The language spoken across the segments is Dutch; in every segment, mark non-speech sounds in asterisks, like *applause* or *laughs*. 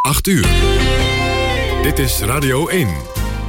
8 uur. Dit is Radio 1.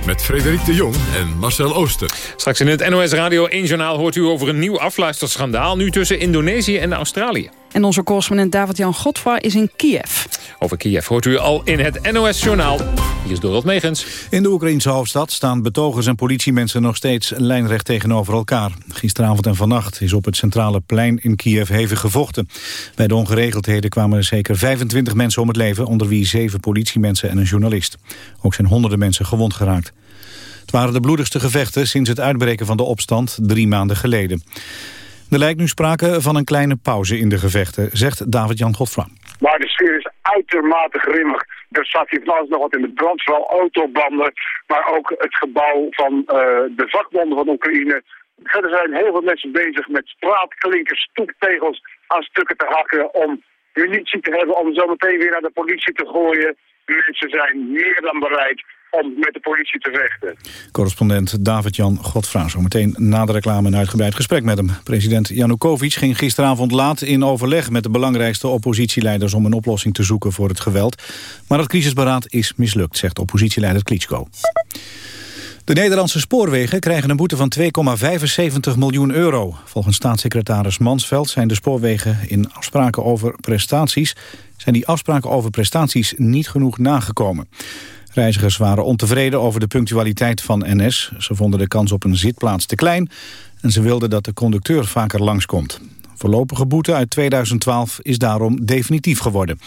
Met Frederik de Jong en Marcel Ooster. Straks in het NOS Radio 1-journaal hoort u over een nieuw afluisterschandaal... nu tussen Indonesië en Australië. En onze correspondent David-Jan Godfra is in Kiev. Over Kiev hoort u al in het NOS-journaal. Hier is Dorot Megens. In de Oekraïnse hoofdstad staan betogers en politiemensen nog steeds lijnrecht tegenover elkaar. Gisteravond en vannacht is op het centrale plein in Kiev hevig gevochten. Bij de ongeregeldheden kwamen er zeker 25 mensen om het leven... onder wie zeven politiemensen en een journalist. Ook zijn honderden mensen gewond geraakt. Het waren de bloedigste gevechten sinds het uitbreken van de opstand drie maanden geleden. Er lijkt nu sprake van een kleine pauze in de gevechten, zegt David-Jan Godfra. Maar de sfeer is uitermate grimmig. Er staat hier van alles nog wat in de brand, vooral autobanden, maar ook het gebouw van uh, de vakbonden van Oekraïne. Verder zijn heel veel mensen bezig met straatklinkers, stoeptegels aan stukken te hakken om munitie te hebben om zo meteen weer naar de politie te gooien. Mensen zijn meer dan bereid om met de politie te vechten. Correspondent David-Jan Godfra. Zometeen na de reclame een uitgebreid gesprek met hem. President Janukovic ging gisteravond laat in overleg met de belangrijkste oppositieleiders om een oplossing te zoeken voor het geweld. Maar het crisisberaad is mislukt, zegt oppositieleider Klitschko. De Nederlandse spoorwegen krijgen een boete van 2,75 miljoen euro. Volgens staatssecretaris Mansveld zijn de spoorwegen in afspraken over prestaties... zijn die afspraken over prestaties niet genoeg nagekomen. Reizigers waren ontevreden over de punctualiteit van NS. Ze vonden de kans op een zitplaats te klein... en ze wilden dat de conducteur vaker langskomt. Voorlopige boete uit 2012 is daarom definitief geworden.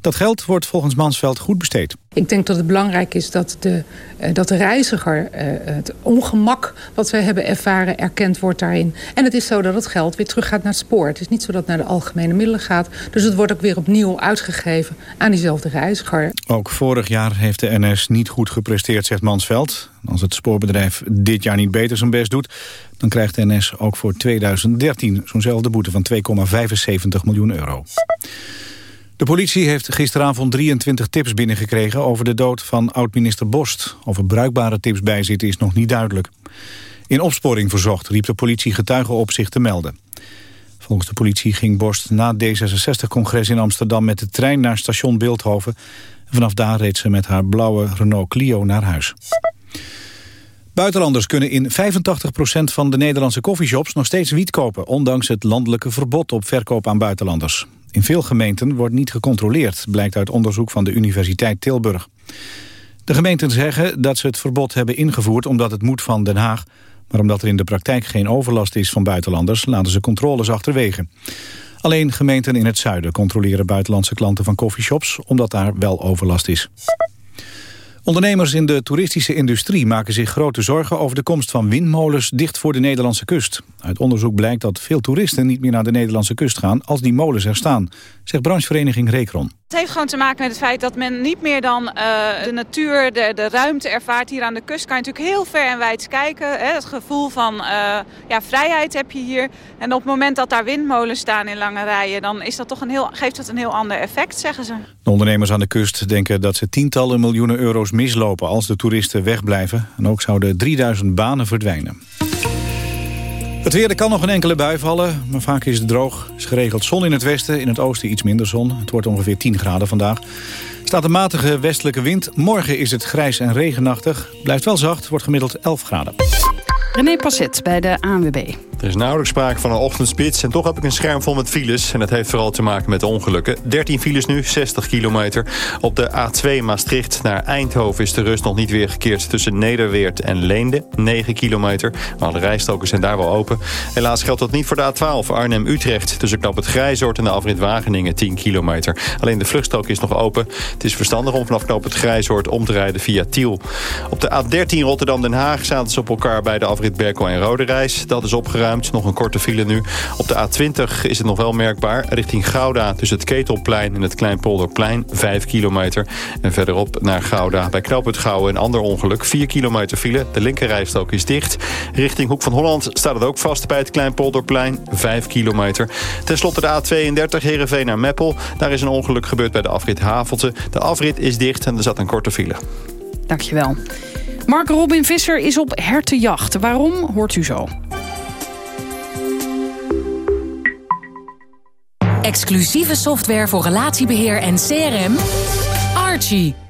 Dat geld wordt volgens Mansveld goed besteed. Ik denk dat het belangrijk is dat de, uh, dat de reiziger uh, het ongemak wat we hebben ervaren erkend wordt daarin. En het is zo dat het geld weer terug gaat naar het spoor. Het is niet zo dat het naar de algemene middelen gaat. Dus het wordt ook weer opnieuw uitgegeven aan diezelfde reiziger. Ook vorig jaar heeft de NS niet goed gepresteerd, zegt Mansveld. Als het spoorbedrijf dit jaar niet beter zijn best doet... dan krijgt de NS ook voor 2013 zo'nzelfde boete van 2,75 miljoen euro. De politie heeft gisteravond 23 tips binnengekregen over de dood van oud-minister Borst. Of er bruikbare tips bij zitten is nog niet duidelijk. In opsporing verzocht riep de politie getuigen op zich te melden. Volgens de politie ging Borst na D66-congres in Amsterdam met de trein naar station Beeldhoven. vanaf daar reed ze met haar blauwe Renault Clio naar huis. Buitenlanders kunnen in 85% van de Nederlandse coffeeshops nog steeds wiet kopen... ondanks het landelijke verbod op verkoop aan buitenlanders. In veel gemeenten wordt niet gecontroleerd, blijkt uit onderzoek van de Universiteit Tilburg. De gemeenten zeggen dat ze het verbod hebben ingevoerd omdat het moet van Den Haag. Maar omdat er in de praktijk geen overlast is van buitenlanders, laten ze controles achterwege. Alleen gemeenten in het zuiden controleren buitenlandse klanten van coffeeshops, omdat daar wel overlast is. Ondernemers in de toeristische industrie maken zich grote zorgen over de komst van windmolens dicht voor de Nederlandse kust. Uit onderzoek blijkt dat veel toeristen niet meer naar de Nederlandse kust gaan als die molens er staan, zegt branchevereniging Rekron. Het heeft gewoon te maken met het feit dat men niet meer dan uh, de natuur, de, de ruimte ervaart. Hier aan de kust kan je natuurlijk heel ver en wijd kijken. Hè. Het gevoel van uh, ja, vrijheid heb je hier. En op het moment dat daar windmolens staan in lange rijen... dan is dat toch een heel, geeft dat een heel ander effect, zeggen ze. De ondernemers aan de kust denken dat ze tientallen miljoenen euro's mislopen... als de toeristen wegblijven. En ook zouden 3000 banen verdwijnen. Het weer, er kan nog een enkele bui vallen, maar vaak is het droog. is geregeld zon in het westen, in het oosten iets minder zon. Het wordt ongeveer 10 graden vandaag. Staat een matige westelijke wind. Morgen is het grijs en regenachtig. Blijft wel zacht, wordt gemiddeld 11 graden. René Passet bij de ANWB. Er is nauwelijks sprake van een ochtendspits en toch heb ik een scherm vol met files. En dat heeft vooral te maken met ongelukken. 13 files nu, 60 kilometer. Op de A2 Maastricht naar Eindhoven is de rust nog niet weer gekeerd... tussen Nederweert en Leende, 9 kilometer. Maar de rijstroken zijn daar wel open. Helaas geldt dat niet voor de A12 Arnhem-Utrecht... tussen knap het Grijzoord en de afrit Wageningen, 10 kilometer. Alleen de vluchtstrook is nog open. Het is verstandig om vanaf knap het Grijzoord om te rijden via Tiel. Op de A13 Rotterdam-Den Haag zaten ze op elkaar bij de afrit Berkel en Rode Reis. Dat is opgeruimd. Nog een korte file nu. Op de A20 is het nog wel merkbaar. Richting Gouda tussen het Ketelplein en het Kleinpolderplein. 5 kilometer. En verderop naar Gouda. Bij Knooppunt Gouwen een ander ongeluk. 4 kilometer file. De linkerrijstrook is dicht. Richting Hoek van Holland staat het ook vast bij het Kleinpolderplein. 5 kilometer. Ten slotte de A32 Heerenveen naar Meppel. Daar is een ongeluk gebeurd bij de afrit Havelte. De afrit is dicht en er zat een korte file. Dankjewel. Mark Robin Visser is op hertenjacht. Waarom, hoort u zo. Exclusieve software voor relatiebeheer en CRM. Archie.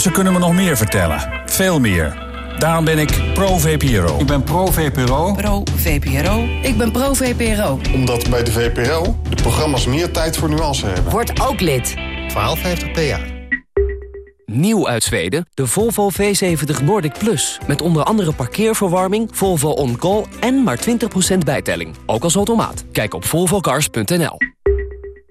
Ze kunnen me nog meer vertellen. Veel meer. Daarom ben ik pro-VPRO. Ik ben pro-VPRO. Pro-VPRO. Ik ben pro-VPRO. Omdat bij de VPRO de programma's meer tijd voor nuance hebben. Word ook lid. 1250 PA. Nieuw uit Zweden, de Volvo V70 Nordic Plus. Met onder andere parkeerverwarming, Volvo On Call en maar 20% bijtelling. Ook als automaat. Kijk op volvocars.nl.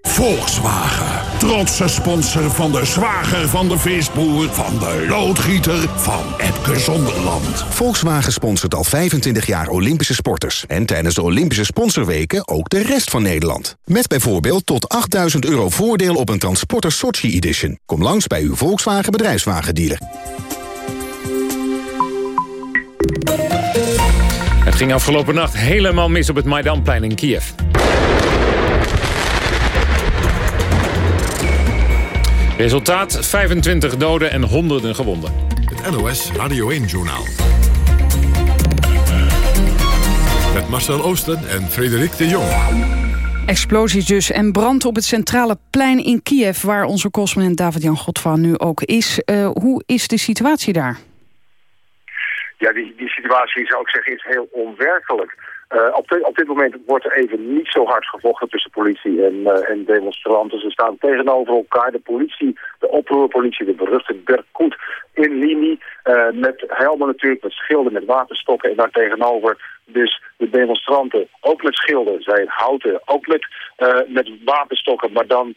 Volkswagen. Trotse sponsor van de zwager van de visboer... van de loodgieter van Epke Zonderland. Volkswagen sponsort al 25 jaar Olympische sporters. En tijdens de Olympische sponsorweken ook de rest van Nederland. Met bijvoorbeeld tot 8000 euro voordeel op een Transporter Sochi Edition. Kom langs bij uw Volkswagen bedrijfswagendealer. Het ging afgelopen nacht helemaal mis op het Maidanplein in Kiev. Resultaat 25 doden en honderden gewonden. Het NOS Radio 1-journaal. Met Marcel Oosten en Frederik de Jong. Explosies dus en brand op het centrale plein in Kiev... waar onze correspondent David-Jan Godvan nu ook is. Uh, hoe is de situatie daar? Ja, die, die situatie zou ik zeggen is heel onwerkelijk. Uh, op, op, dit moment wordt er even niet zo hard gevochten tussen politie en, uh, en demonstranten. Ze staan tegenover elkaar. De politie, de oproerpolitie, de beruchte Berkut in linie. Uh, met helmen natuurlijk, met schilden, met waterstokken. En daar tegenover dus de demonstranten, ook met schilden, zij houten, ook met, met wapenstokken, maar dan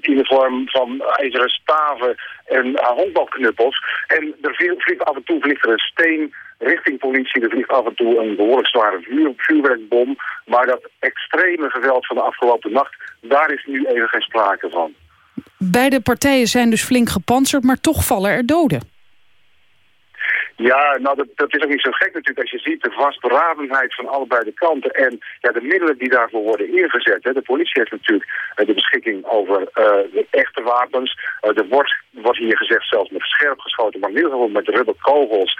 in de vorm van ijzeren staven en honkbalknuppels. En er vliegt af en toe vliegt er een steen richting politie. Er vliegt af en toe een behoorlijk zware vuur, vuurwerkbom. Maar dat extreme geweld van de afgelopen nacht, daar is nu even geen sprake van. Beide partijen zijn dus flink gepantserd, maar toch vallen er doden. Ja, nou dat, dat is ook niet zo gek natuurlijk als je ziet de vastberadenheid van allebei de kanten en ja, de middelen die daarvoor worden ingezet. Hè. De politie heeft natuurlijk uh, de beschikking over uh, de echte wapens. Uh, er wordt, wordt hier gezegd zelfs met scherp geschoten, maar in ieder geval met rubberkogels.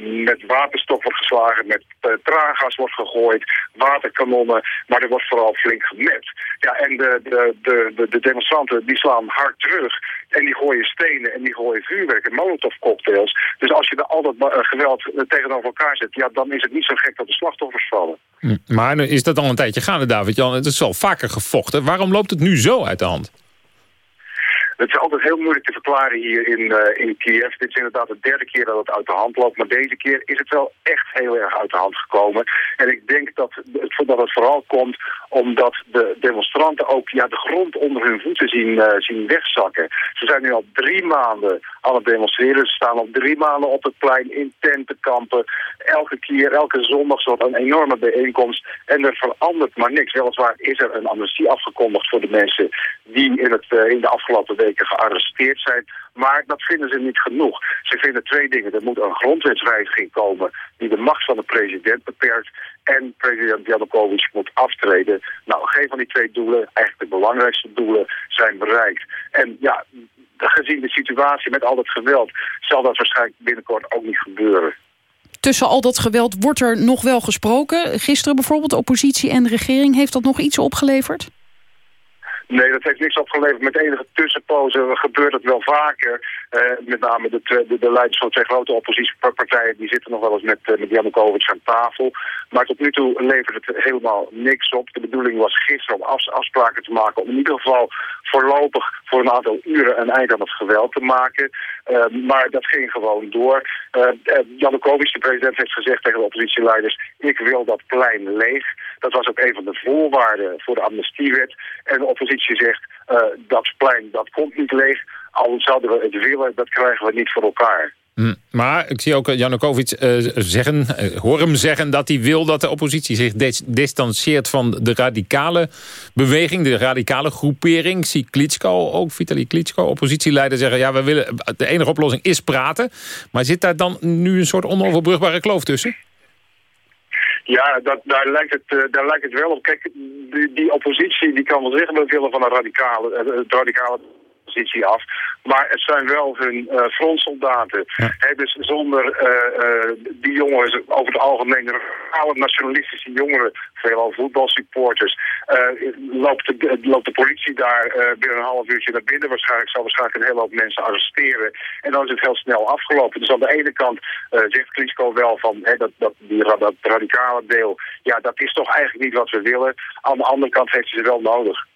met wapenstok wordt geslagen, met traangas wordt gegooid, waterkanonnen, maar er wordt vooral flink gemet. Ja, en de, de, de, de, demonstranten die slaan hard terug en die gooien stenen en die gooien vuurwerk en molotovcocktails. Dus als je de al dat geweld tegenover elkaar zet, ja, dan is het niet zo gek dat de slachtoffers vallen. Hm, maar is dat al een tijdje gaande, David-Jan? Het is al vaker gevochten. Waarom loopt het nu zo uit de hand? Het is altijd heel moeilijk te verklaren hier in, uh, in Kiev. Dit is inderdaad de derde keer dat het uit de hand loopt. Maar deze keer is het wel echt heel erg uit de hand gekomen. En ik denk dat het, het vooral komt omdat de demonstranten ook ja, de grond onder hun voeten zien, uh, zien wegzakken. Ze zijn nu al drie maanden aan het demonstreren. Ze staan al drie maanden op het plein in tentenkampen. Elke keer, elke zondag is een enorme bijeenkomst. En er verandert maar niks. Weliswaar is er een amnestie afgekondigd voor de mensen die in, het, uh, in de afgelopen weken gearresteerd zijn. Maar dat vinden ze niet genoeg. Ze vinden twee dingen. Er moet een grondwetswijziging komen die de macht van de president beperkt. En president Janukovic moet aftreden. Nou, geen van die twee doelen, eigenlijk de belangrijkste doelen, zijn bereikt. En ja, gezien de situatie met al dat geweld, zal dat waarschijnlijk binnenkort ook niet gebeuren. Tussen al dat geweld wordt er nog wel gesproken. Gisteren bijvoorbeeld oppositie en regering. Heeft dat nog iets opgeleverd? Nee, dat heeft niks opgeleverd. Met enige tussenpozen gebeurt het wel vaker. met name de, de, de leiders van twee grote oppositiepartijen... die zitten nog wel eens met, uh, aan tafel. Maar tot nu toe levert het helemaal niks op. De bedoeling was gisteren om afspraken te maken... om in ieder geval voorlopig voor een aantal uren een eind aan het geweld te maken. maar dat ging gewoon door. Janukovic, de president, heeft gezegd tegen de oppositieleiders... ik wil dat plein leeg. Dat was ook een van de voorwaarden voor de amnestiewet. En de oppositie zegt, uh, dat plein dat komt niet leeg. Al zouden we het willen, dat krijgen we niet voor elkaar. Hm. Maar ik zie ook Janukovic uh, zeggen, uh, hoor hem zeggen dat hij wil dat de oppositie zich distancieert van de radicale beweging, de radicale groepering. Zie Klitschko, ook Vitali Klitschko, oppositieleider zeggen, ja, we willen, de enige oplossing is praten. Maar zit daar dan nu een soort onoverbrugbare kloof tussen? Ja, dat, daar, lijkt het, uh, daar lijkt het wel op. Kijk, die, die oppositie die kan wel zeggen, we van een radicale, het radicale positie af. Maar het zijn wel hun uh, frontsoldaten. Ja. dus zonder uh, uh, die jongens, over het algemeen alle nationalistische jongeren, veelal voetbalsupporters, loopt, de, loopt de politie daar binnen een half uurtje naar binnen. Waarschijnlijk zal waarschijnlijk een hele hoop mensen arresteren. En dan is het heel snel afgelopen. Dus aan de ene kant zegt Klitschko wel van dat, dat, die, dat radicale deel, ja, dat is toch eigenlijk niet wat we willen. Aan de andere kant heeft ze ze wel nodig.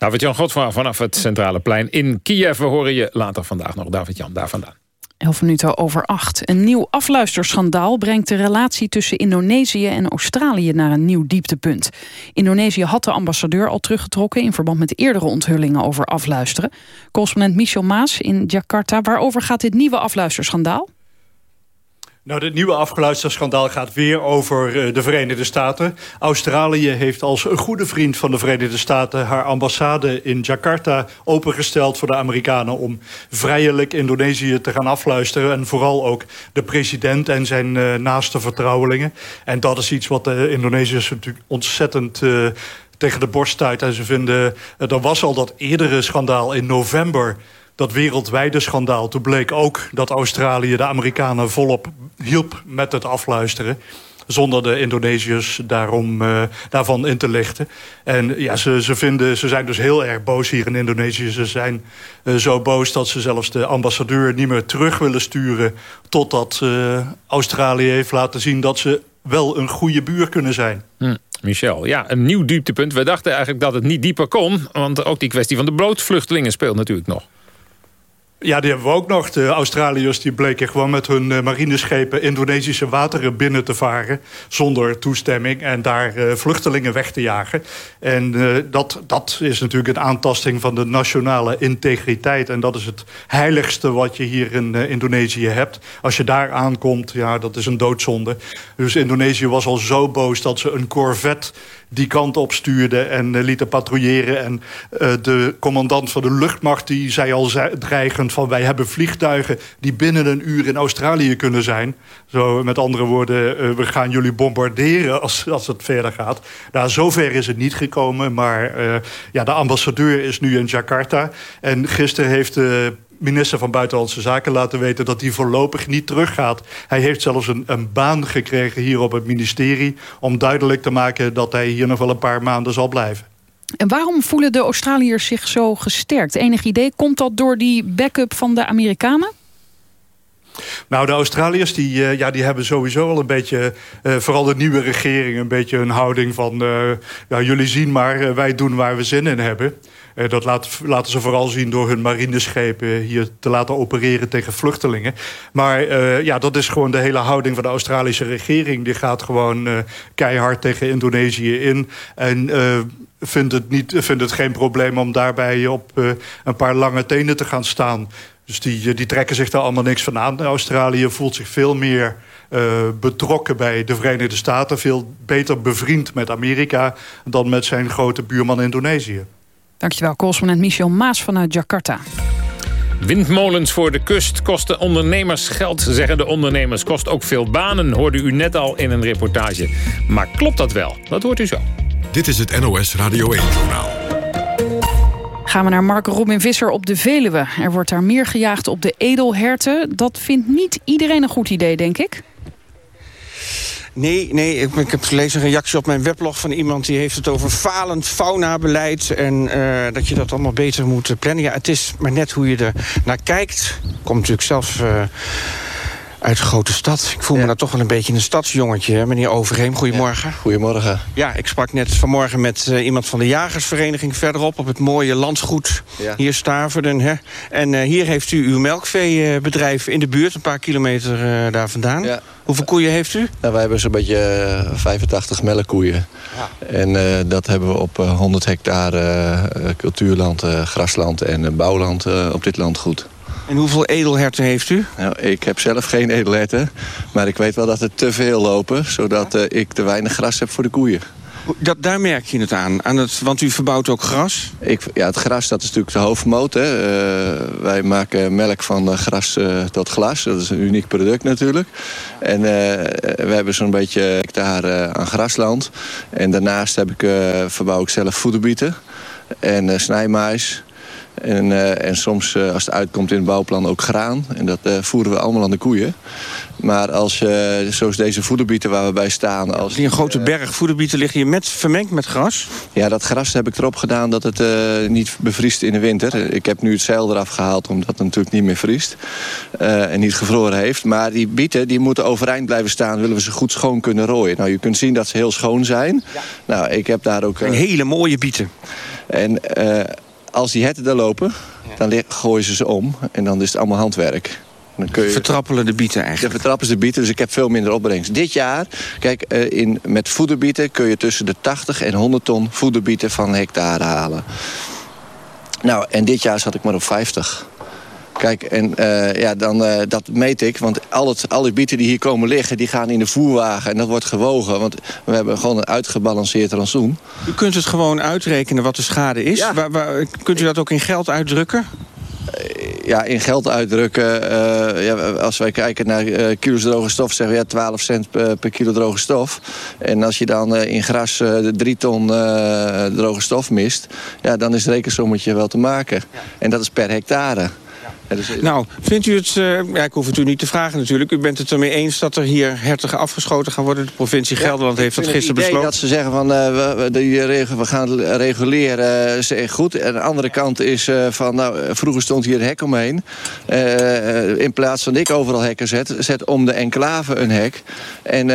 David-Jan Godfra vanaf het Centrale Plein in Kiev. We horen je later vandaag nog, David-Jan, daar vandaan. 11 minuten over acht. Een nieuw afluisterschandaal brengt de relatie tussen Indonesië en Australië naar een nieuw dieptepunt. Indonesië had de ambassadeur al teruggetrokken in verband met eerdere onthullingen over afluisteren. Correspondent Michel Maas in Jakarta. Waarover gaat dit nieuwe afluisterschandaal? Nou, het nieuwe afgeluisterschandaal gaat weer over uh, de Verenigde Staten. Australië heeft als een goede vriend van de Verenigde Staten... haar ambassade in Jakarta opengesteld voor de Amerikanen... om vrijelijk Indonesië te gaan afluisteren. En vooral ook de president en zijn uh, naaste vertrouwelingen. En dat is iets wat de Indonesiërs natuurlijk ontzettend... Tegen de borst stuit. En ze vinden, er was al dat eerdere schandaal in november dat wereldwijde schandaal. Toen bleek ook dat Australië de Amerikanen volop hielp met het afluisteren zonder de Indonesiërs daarom, uh, daarvan in te lichten. En ja, ze, ze, vinden, ze zijn dus heel erg boos hier in Indonesië. Ze zijn uh, zo boos dat ze zelfs de ambassadeur niet meer terug willen sturen... totdat uh, Australië heeft laten zien dat ze wel een goede buur kunnen zijn. Hm. Michel, ja, een nieuw dieptepunt. We dachten eigenlijk dat het niet dieper kon... want ook die kwestie van de blootvluchtelingen speelt natuurlijk nog. Ja, die hebben we ook nog. De Australiërs die bleken gewoon met hun uh, marineschepen... Indonesische wateren binnen te varen zonder toestemming... en daar uh, vluchtelingen weg te jagen. En uh, dat, dat is natuurlijk een aantasting van de nationale integriteit. En dat is het heiligste wat je hier in Indonesië hebt. Als je daar aankomt, ja, dat is een doodzonde. Dus Indonesië was al zo boos dat ze een corvette die kant op stuurde en uh, lieten patrouilleren. En uh, de commandant van de luchtmacht die zei al dreigend van... wij hebben vliegtuigen die binnen een uur in Australië kunnen zijn. Zo met andere woorden, uh, we gaan jullie bombarderen als, als het verder gaat. Nou, zover is het niet gekomen, maar ja, de ambassadeur is nu in Jakarta. En gisteren heeft de minister van Buitenlandse Zaken laten weten... dat hij voorlopig niet teruggaat. Hij heeft zelfs een, een baan gekregen hier op het ministerie... om duidelijk te maken dat hij hier nog wel een paar maanden zal blijven. En waarom voelen de Australiërs zich zo gesterkt? Enig idee, komt dat door die backup van de Amerikanen? Nou, de Australiërs die, uh, ja, die hebben sowieso al een beetje... Uh, vooral de nieuwe regering een beetje een houding van... Uh, ja, jullie zien maar, wij doen waar we zin in hebben. Uh, dat laat, laten ze vooral zien door hun marineschepen hier te laten opereren tegen vluchtelingen. Maar uh, ja, dat is gewoon de hele houding van de Australische regering. Die gaat gewoon uh, keihard tegen Indonesië in. En vindt, het niet, vindt het geen probleem om daarbij op een paar lange tenen te gaan staan. Dus die, die trekken zich daar allemaal niks van aan. Australië voelt zich veel meer betrokken bij de Verenigde Staten. Veel beter bevriend met Amerika dan met zijn grote buurman Indonesië. Dankjewel, correspondent Michel Maas vanuit Jakarta. Windmolens voor de kust kosten ondernemers geld, zeggen de ondernemers. Kost ook veel banen, hoorde u net al in een reportage. Maar klopt dat wel? Dat hoort u zo. Dit is het NOS Radio 1-journaal. Gaan we naar Mark Robin Visser op de Veluwe. Er wordt daar meer gejaagd op de edelherten. Dat vindt niet iedereen een goed idee, denk ik. Nee, nee ik, ik heb gelezen een reactie op mijn weblog van iemand... die heeft het over falend faunabeleid... en uh, dat je dat allemaal beter moet plannen. Ja, het is maar net hoe je er naar kijkt. Komt natuurlijk zelf... Uh, uit de grote stad. Ik voel me daar toch wel een beetje een stadsjongetje, meneer Overheem. Goedemorgen. Goedemorgen. Ja, ik sprak net vanmorgen met uh, iemand van de jagersvereniging verderop... op het mooie landgoed ja. hier Staverden. Hè? En uh, hier heeft u uw melkveebedrijf in de buurt, een paar kilometer uh, daar vandaan. Hoeveel koeien heeft u? Nou, wij hebben zo'n beetje 85 melkkoeien. Ja. En dat hebben we op 100 hectare cultuurland, grasland en bouwland op dit landgoed. En hoeveel edelherten heeft u? Nou, ik heb zelf geen edelherten. Maar ik weet wel dat er te veel lopen. Zodat uh, ik te weinig gras heb voor de koeien. Dat, daar merk je het aan, aan het, want u verbouwt ook gras? Ik, ja, het gras dat is natuurlijk de hoofdmoot. Hè. Uh, wij maken melk van gras uh, tot glas. Dat is een uniek product natuurlijk. En we hebben zo'n beetje hectare aan grasland. En daarnaast heb ik, verbouw ik zelf voederbieten en snijmais. En, uh, en soms, uh, als het uitkomt in het bouwplan, ook graan. En dat uh, voeren we allemaal aan de koeien. Maar als, zoals deze voederbieten waar we bij staan... Als, die een grote berg voederbieten liggen hier met, vermengd met gras? Ja, dat gras heb ik erop gedaan dat het niet bevriest in de winter. Ik heb nu het zeil eraf gehaald omdat het natuurlijk niet meer vriest. en niet gevroren heeft. Maar die bieten die moeten overeind blijven staan... willen we ze goed schoon kunnen rooien. Nou, je kunt zien dat ze heel schoon zijn. Ja. Nou, ik heb daar ook... Een hele mooie bieten. En als die herten daar lopen, dan gooien ze ze om. En dan is het allemaal handwerk. Dan kun je, vertrappelen de bieten eigenlijk. Dan vertrappen ze de bieten, dus ik heb veel minder opbrengst. Dit jaar, kijk, in, met voederbieten kun je tussen de 80 en 100 ton voederbieten van hectare halen. Nou, en dit jaar zat ik maar op 50. Kijk, en uh, ja, dan, uh, dat meet ik. Want al het, alle bieten die hier komen liggen, die gaan in de voerwagen. En dat wordt gewogen. Want we hebben gewoon een uitgebalanceerd rantsoen. U kunt het gewoon uitrekenen wat de schade is. Ja. Waar, waar, kunt u dat ook in geld uitdrukken? ja, in geld uitdrukken. Uh, ja, als wij kijken naar uh, kilo's droge stof, zeggen we ja, 12 cent per, per kilo droge stof. En als je dan uh, in gras 3 ton droge stof mist, ja, dan is het rekensommetje wel te maken. Ja. En dat is per hectare. Dus, nou, vindt u het... Uh, ja, ik hoef het u niet te vragen natuurlijk. U bent het ermee eens dat er hier hertigen afgeschoten gaan worden? De provincie Gelderland heeft dat gisteren besloten. dat ze zeggen van uh, we, die regel, we gaan reguleren, is goed. En de andere kant is van... Nou, vroeger stond hier een hek omheen. in plaats van ik overal hekken zet... zet om de enclave een hek. En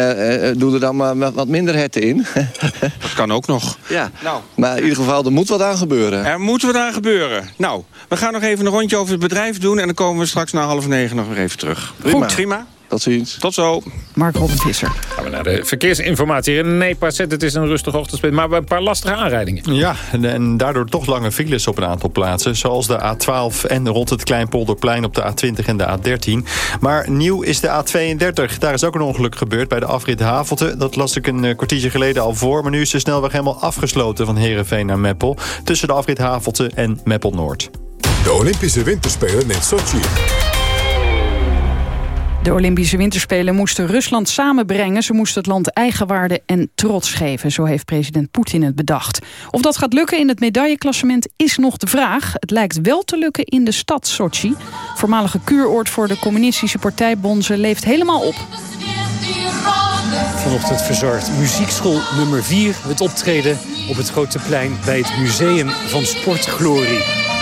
doe er dan maar wat minder herten in. *laughs* dat kan ook nog. Ja, nou. maar in ieder geval, er moet wat aan gebeuren. Er moet wat aan gebeuren. Nou, we gaan nog even een rondje over het bedrijf doen... en dan komen we straks na half negen nog weer even terug. Prima. Goed, prima. Tot ziens. Tot zo. Mark Robin Visser. Gaan we naar de verkeersinformatie. Nee, Pazet, het is een rustige ochtendspit, maar we een paar lastige aanrijdingen. Ja, en, en, daardoor toch lange files op een aantal plaatsen. Zoals de A12 en rond het Kleinpolderplein op de A20 en de A13. Maar nieuw is de A32. Daar is ook een ongeluk gebeurd bij de afrit Havelte. Dat las ik een uh, kwartiertje geleden al voor. Maar nu is de snelweg helemaal afgesloten van Heerenveen naar Meppel. Tussen de afrit Havelte en Meppel-Noord. De Olympische Winterspelen in Sochi. De Olympische Winterspelen moesten Rusland samenbrengen. Ze moesten het land eigenwaarde en trots geven. Zo heeft president Poetin het bedacht. Of dat gaat lukken in het medailleklassement is nog de vraag. Het lijkt wel te lukken in de stad Sochi. Voormalige kuuroord voor de communistische partijbonzen leeft helemaal op. Vanochtend verzorgt muziekschool nummer 4 het optreden op het Grote Plein bij het Museum van Sportglorie.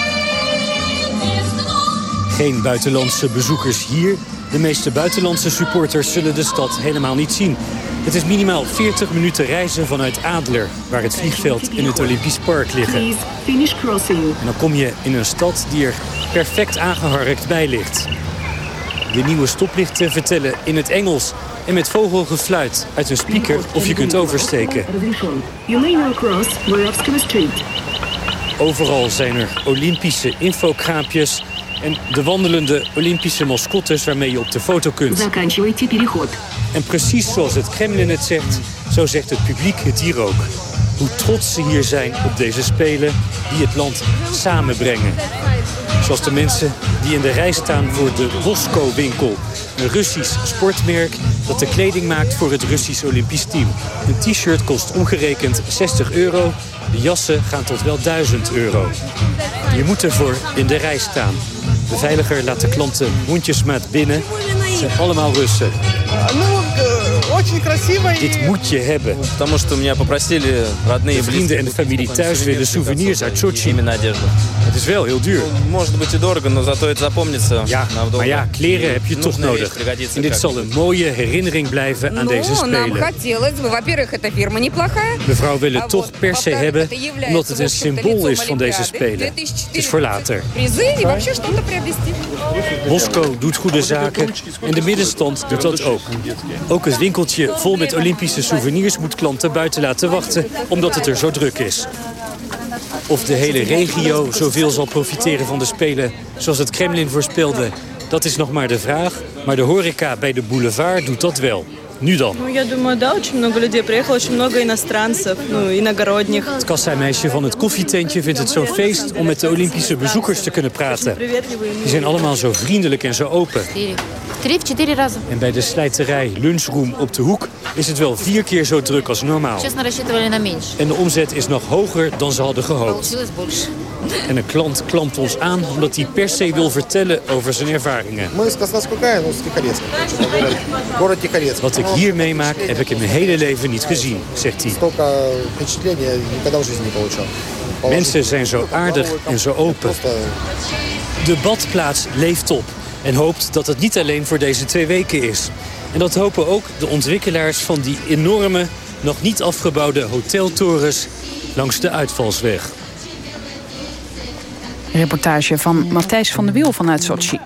Geen buitenlandse bezoekers hier. De meeste buitenlandse supporters zullen de stad helemaal niet zien. Het is minimaal 40 minuten reizen vanuit Adler... waar het vliegveld en het Olympisch Park liggen. En dan kom je in een stad die er perfect aangeharkt bij ligt. De nieuwe stoplichten vertellen in het Engels en met vogelgefluit uit een speaker of je kunt oversteken. Overal zijn er Olympische infokraampjes en de wandelende Olympische mascottes waarmee je op de foto kunt. En precies zoals het Kremlin het zegt, zo zegt het publiek het hier ook. Hoe trots ze hier zijn op deze Spelen die het land samenbrengen. Zoals de mensen die in de rij staan voor de Rosco-winkel. Een Russisch sportmerk dat de kleding maakt voor het Russisch Olympisch team. Een t-shirt kost omgerekend 60 euro. De jassen gaan tot wel 1000 euro. Je moet ervoor in de rij staan. De veiliger laat de klanten mondjesmaat binnen. Het zijn allemaal Russen. Dit moet je hebben. De vrienden en de familie thuis willen souvenirs uit Sochi. Het is wel heel duur. Ja, maar ja, kleren heb je toch nodig. En dit zal een mooie herinnering blijven aan deze Spelen. Mevrouw wil het toch per se hebben, omdat het een symbool is van deze Spelen. Het is voor later. Moskou doet goede zaken en de middenstand doet dat ook. Ook het winkeltje vol met Olympische souvenirs moet klanten buiten laten wachten, omdat het er zo druk is. Of de hele regio zoveel zal profiteren van de Spelen zoals het Kremlin voorspelde, dat is nog maar de vraag. Maar de horeca bij de boulevard doet dat wel. Nu dan. Ну, я думаю, да, очень много людей приехало, очень много иностранцев, ну, иногородних. Het kassameisje van het koffietentje vindt het zo'n feest om met de Olympische bezoekers te kunnen praten. Die zijn allemaal zo vriendelijk en zo open. Три-четыре раза. En bij de slijterij Lunchroom op de hoek is het wel vier keer zo druk als normaal. Честно, рассчитывали на меньше. En de omzet is nog hoger dan ze hadden gehoopt. En een klant klampt ons aan omdat hij per se wil vertellen over zijn ervaringen. Wat ik hier meemaak heb ik in mijn hele leven niet gezien, zegt hij. Mensen zijn zo aardig en zo open. De badplaats leeft op en hoopt dat het niet alleen voor deze twee weken is. En dat hopen ook de ontwikkelaars van die enorme, nog niet afgebouwde hoteltorens langs de uitvalsweg. Reportage van Matthijs van der Wiel vanuit Sochi.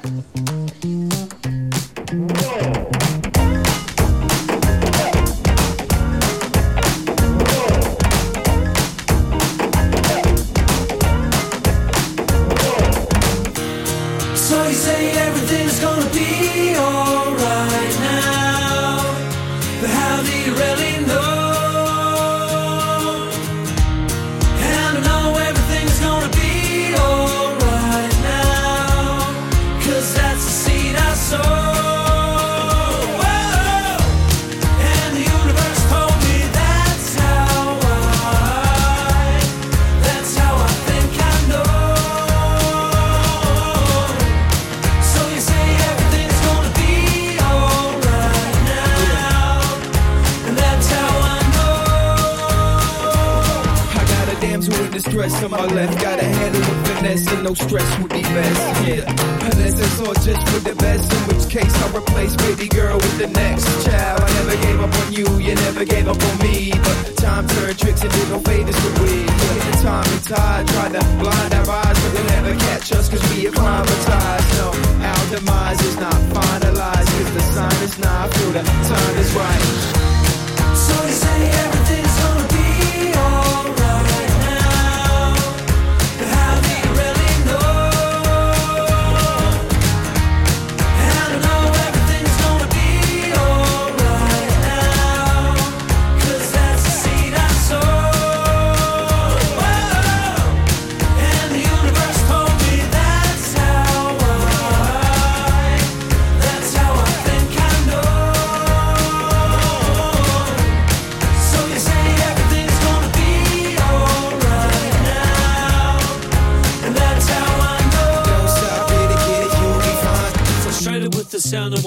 Demise is not finalized cause the sign is not through. The time is right. So you say everything's gonna be alright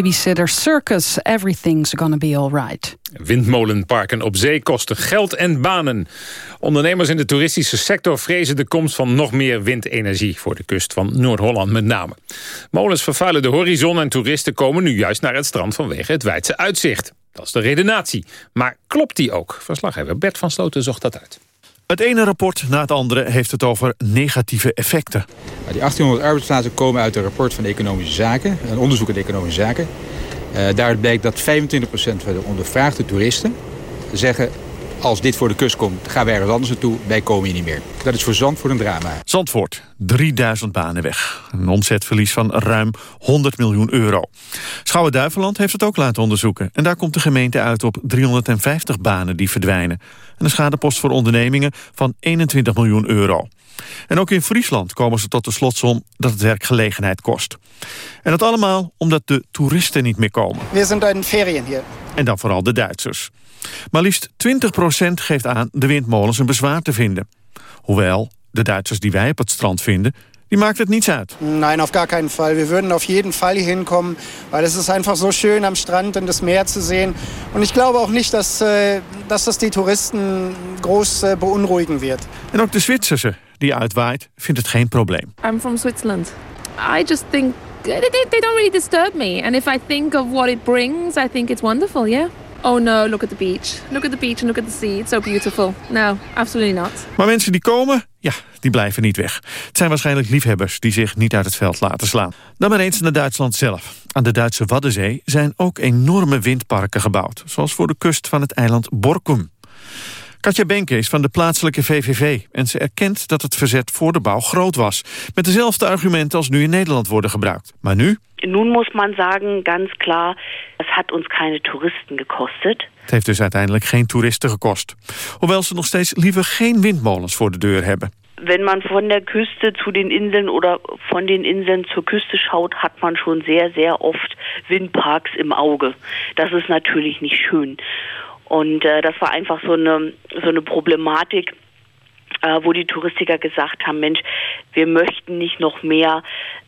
Babysitter Circus, everything's gonna be alright. Windmolenparken op zee kosten geld en banen. Ondernemers in de toeristische sector vrezen de komst van nog meer windenergie... voor de kust van Noord-Holland met name. Molens vervuilen de horizon en toeristen komen nu juist naar het strand... vanwege het wijdse uitzicht. Dat is de redenatie. Maar klopt die ook? Verslaggever Bert van Sloten zocht dat uit. Het ene rapport na het andere heeft het over negatieve effecten. Die 1800 arbeidsplaatsen komen uit een rapport van Economische Zaken. Een onderzoek in Economische Zaken. Uh, daaruit blijkt dat 25% van de ondervraagde toeristen zeggen... als dit voor de kust komt, gaan wij ergens anders naartoe. Wij komen hier niet meer. Dat is voor Zandvoort een drama. Zandvoort, 3000 banen weg. Een omzetverlies van ruim 100 miljoen euro. Schouwen-Duiveland heeft het ook laten onderzoeken. En daar komt de gemeente uit op 350 banen die verdwijnen. En een schadepost voor ondernemingen van 21 miljoen euro. En ook in Friesland komen ze tot de slotsom dat het werkgelegenheid kost. En dat allemaal omdat de toeristen niet meer komen. We zijn in ferien hier. En dan vooral de Duitsers. Maar liefst 20% geeft aan de windmolens een bezwaar te vinden. Hoewel, de Duitsers die wij op het strand vinden... die maakt het niets uit. Nein, auf gar keinen Fall. Wir würden auf jeden Fall hier hinkommen, weil es ist einfach so schön am Strand und das Meer zu sehen. Und ich glaube auch nicht, dass, äh, dass das die Touristen groß äh, beunruhigen wird. En ook de Zwitserse die uitwaait, vindt het geen probleem. I'm from Switzerland. I just think they, they don't really disturb me. And if I think of what it brings, I think it's wonderful, yeah. Oh no, look at the beach. Look at the beach and look at the sea. It's so beautiful. No, absolutely not. Maar mensen die komen, ja, die blijven niet weg. Het zijn waarschijnlijk liefhebbers die zich niet uit het veld laten slaan. Dan maar eens naar Duitsland zelf. Aan de Duitse Waddenzee zijn ook enorme windparken gebouwd. Zoals voor de kust van het eiland Borkum. Katja Benke is van de plaatselijke VVV en ze erkent dat het verzet voor de bouw groot was. Met dezelfde argumenten als nu in Nederland worden gebruikt. Maar nu? Nun muss man sagen, ganz klar, es hat uns keine Touristen gekostet. Het heeft dus uiteindelijk geen toeristen gekost. Hoewel ze nog steeds liever geen windmolens voor de deur hebben. Wenn man von der Küste zu den Inseln oder von den Inseln zur Küste schaut, hat man schon sehr, sehr oft Windparks im Auge. Das ist natürlich nicht schön. Und äh, das war einfach so eine, so eine Problematik, äh, wo die Touristiker gesagt haben, Mensch, wir möchten nicht noch mehr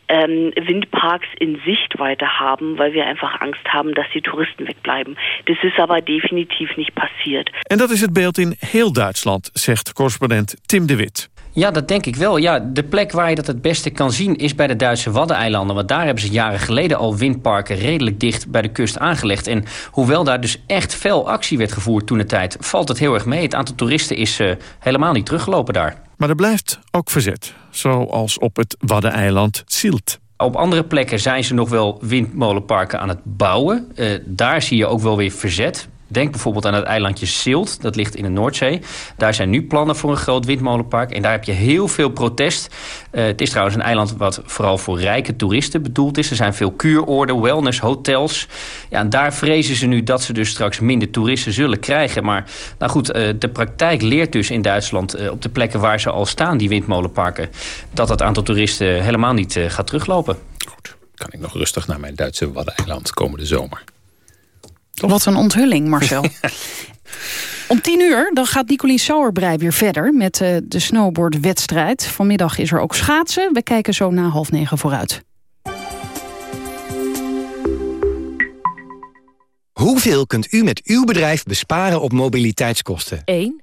ähm, Windparks in Sichtweite haben, weil wir einfach Angst haben, dass die Touristen wegbleiben. Das ist aber definitiv nicht passiert. En dat is het beeld in heel Duitsland, zegt correspondent Tim de Wit. Ja, dat denk ik wel. Ja, de plek waar je dat het beste kan zien is bij de Duitse Waddeneilanden. Want daar hebben ze jaren geleden al windparken redelijk dicht bij de kust aangelegd. En hoewel daar dus echt fel actie werd gevoerd toen de tijd... valt het heel erg mee. Het aantal toeristen is uh, helemaal niet teruggelopen daar. Maar er blijft ook verzet. Zoals op het Waddeneiland Zielt. Op andere plekken zijn ze nog wel windmolenparken aan het bouwen. Uh, daar zie je ook wel weer verzet. Denk bijvoorbeeld aan het eilandje Silt, dat ligt in de Noordzee. Daar zijn nu plannen voor een groot windmolenpark. En daar heb je heel veel protest. Uh, het is trouwens een eiland wat vooral voor rijke toeristen bedoeld is. Er zijn veel kuuroorden, wellness, hotels. Ja, en daar vrezen ze nu dat ze dus straks minder toeristen zullen krijgen. Maar nou goed, uh, de praktijk leert dus in Duitsland... Uh, op de plekken waar ze al staan, die windmolenparken... dat het aantal toeristen helemaal niet gaat teruglopen. Goed, kan ik nog rustig naar mijn Duitse Waddeneiland komende zomer. Wat een onthulling, Marcel. *laughs* Om tien uur dan gaat Nicolien Sauerbrei weer verder met uh, de snowboardwedstrijd. Vanmiddag is er ook schaatsen. We kijken zo na half negen vooruit. Hoeveel kunt u met uw bedrijf besparen op mobiliteitskosten? 1.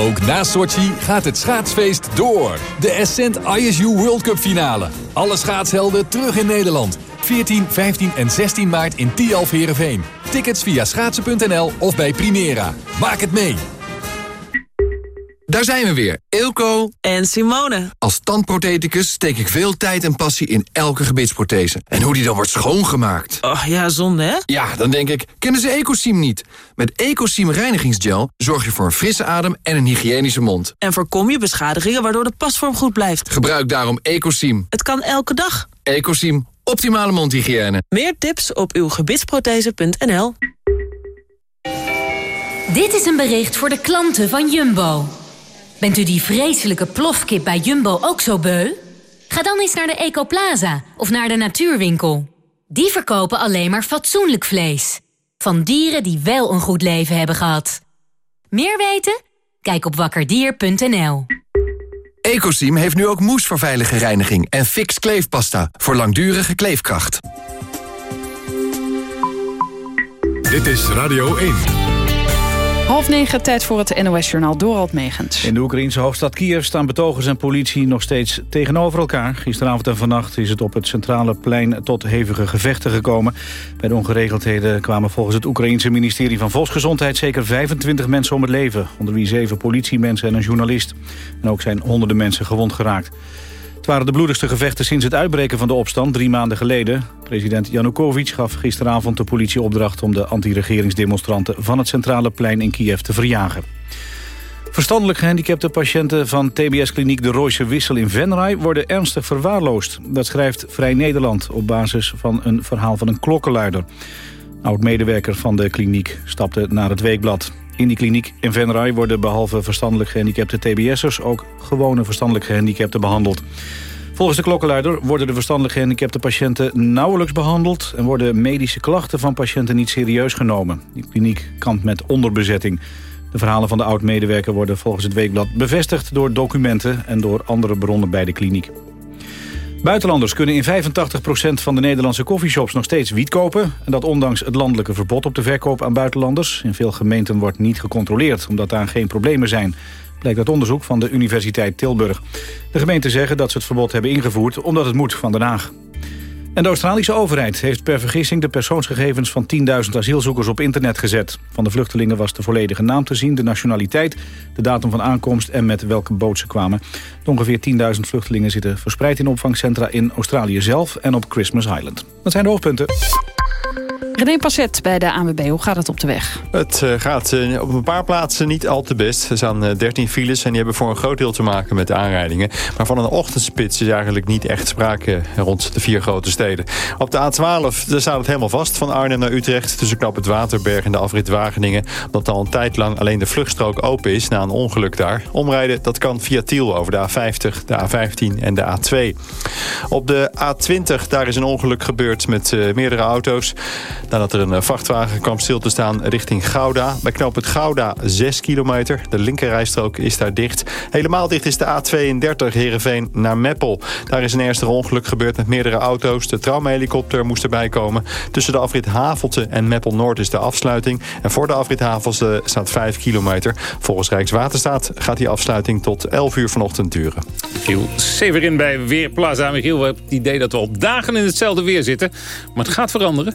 Ook na Sochi gaat het schaatsfeest door. De Ascent ISU World Cup finale. Alle schaatshelden terug in Nederland. 14, 15 en 16 maart in Tialf Heerenveen. Tickets via schaatsen.nl of bij Primera. Maak het mee! Daar zijn we weer, Eelco en Simone. Als tandprotheticus steek ik veel tijd en passie in elke gebitsprothese. En hoe die dan wordt schoongemaakt. Oh ja, zonde hè? Ja, dan denk ik, kennen ze Ecosim niet? Met Ecosim reinigingsgel zorg je voor een frisse adem en een hygiënische mond. En voorkom je beschadigingen waardoor de pasvorm goed blijft. Gebruik daarom Ecosim. Het kan elke dag. Ecosim, optimale mondhygiëne. Meer tips op uw gebitsprothese.nl Dit is een bericht voor de klanten van Jumbo. Bent u die vreselijke plofkip bij Jumbo ook zo beu? Ga dan eens naar de Ecoplaza of naar de Natuurwinkel. Die verkopen alleen maar fatsoenlijk vlees. Van dieren die wel een goed leven hebben gehad. Meer weten? Kijk op wakkerdier.nl. Ecosim heeft nu ook moes voor veilige reiniging en fix kleefpasta voor langdurige kleefkracht. Dit is Radio 1. Half negen, tijd voor het NOS-journaal Dorald Megens. In de Oekraïnse hoofdstad Kiev staan betogers en politie nog steeds tegenover elkaar. Gisteravond en vannacht is het op het centrale plein tot hevige gevechten gekomen. Bij de ongeregeldheden kwamen volgens het Oekraïense ministerie van Volksgezondheid zeker 25 mensen om het leven. Onder wie zeven politiemensen en een journalist. En ook zijn honderden mensen gewond geraakt. Het waren de bloedigste gevechten sinds het uitbreken van de opstand drie maanden geleden. President Janukovic gaf gisteravond de politie opdracht om de anti-regeringsdemonstranten van het centrale plein in Kiev te verjagen. Verstandelijk gehandicapte patiënten van TBS-kliniek De Royse Wissel in Venray worden ernstig verwaarloosd. Dat schrijft Vrij Nederland op basis van een verhaal van een klokkenluider. Oud-medewerker van de kliniek stapte naar het weekblad. In die kliniek in Venray worden behalve verstandelijk gehandicapte TBS'ers... ook gewone verstandelijk gehandicapten behandeld. Volgens de klokkenluider worden de verstandelijk gehandicapte patiënten nauwelijks behandeld... en worden medische klachten van patiënten niet serieus genomen. Die kliniek kampt met onderbezetting. De verhalen van de oud-medewerker worden volgens het Weekblad bevestigd... door documenten en door andere bronnen bij de kliniek. Buitenlanders kunnen in 85% van de Nederlandse koffieshops nog steeds wiet kopen. En dat ondanks het landelijke verbod op de verkoop aan buitenlanders. In veel gemeenten wordt niet gecontroleerd, omdat daar geen problemen zijn. Blijkt uit onderzoek van de Universiteit Tilburg. De gemeenten zeggen dat ze het verbod hebben ingevoerd omdat het moet van Den Haag. En de Australische overheid heeft per vergissing de persoonsgegevens van 10.000 asielzoekers op internet gezet. Van de vluchtelingen was de volledige naam te zien, de nationaliteit, de datum van aankomst en met welke boot ze kwamen. De ongeveer 10.000 vluchtelingen zitten verspreid in opvangcentra in Australië zelf en op Christmas Island. Dat zijn de hoofdpunten. René Passet bij de ANWB, hoe gaat het op de weg? Het uh, gaat uh, op een paar plaatsen niet al te best. Er staan uh, 13 files en die hebben voor een groot deel te maken met aanrijdingen. Maar van een ochtendspits is eigenlijk niet echt sprake rond de vier grote steden. Op de A12 daar staat het helemaal vast van Arnhem naar Utrecht... tussen knap het Waterberg en de afrit Wageningen... omdat al een tijd lang alleen de vluchtstrook open is na een ongeluk daar. Omrijden dat kan via Tiel over de A50, de A15 en de A2. Op de A20 daar is een ongeluk gebeurd met meerdere auto's... Nadat er een vrachtwagen kwam stil te staan richting Gouda. Bij knooppunt Gouda 6 kilometer. De linkerrijstrook is daar dicht. Helemaal dicht is de A32 Heerenveen naar Meppel. Daar is een ernstig ongeluk gebeurd met meerdere auto's. De traumahelikopter moest erbij komen. Tussen de afrit Havelte en Meppel-Noord is de afsluiting. En voor de afrit Havelte staat 5 kilometer. Volgens Rijkswaterstaat gaat die afsluiting tot 11 uur vanochtend duren. Michiel Severin bij Weerplaza. Michiel, we hebben het idee dat we al dagen in hetzelfde weer zitten. Maar het gaat veranderen.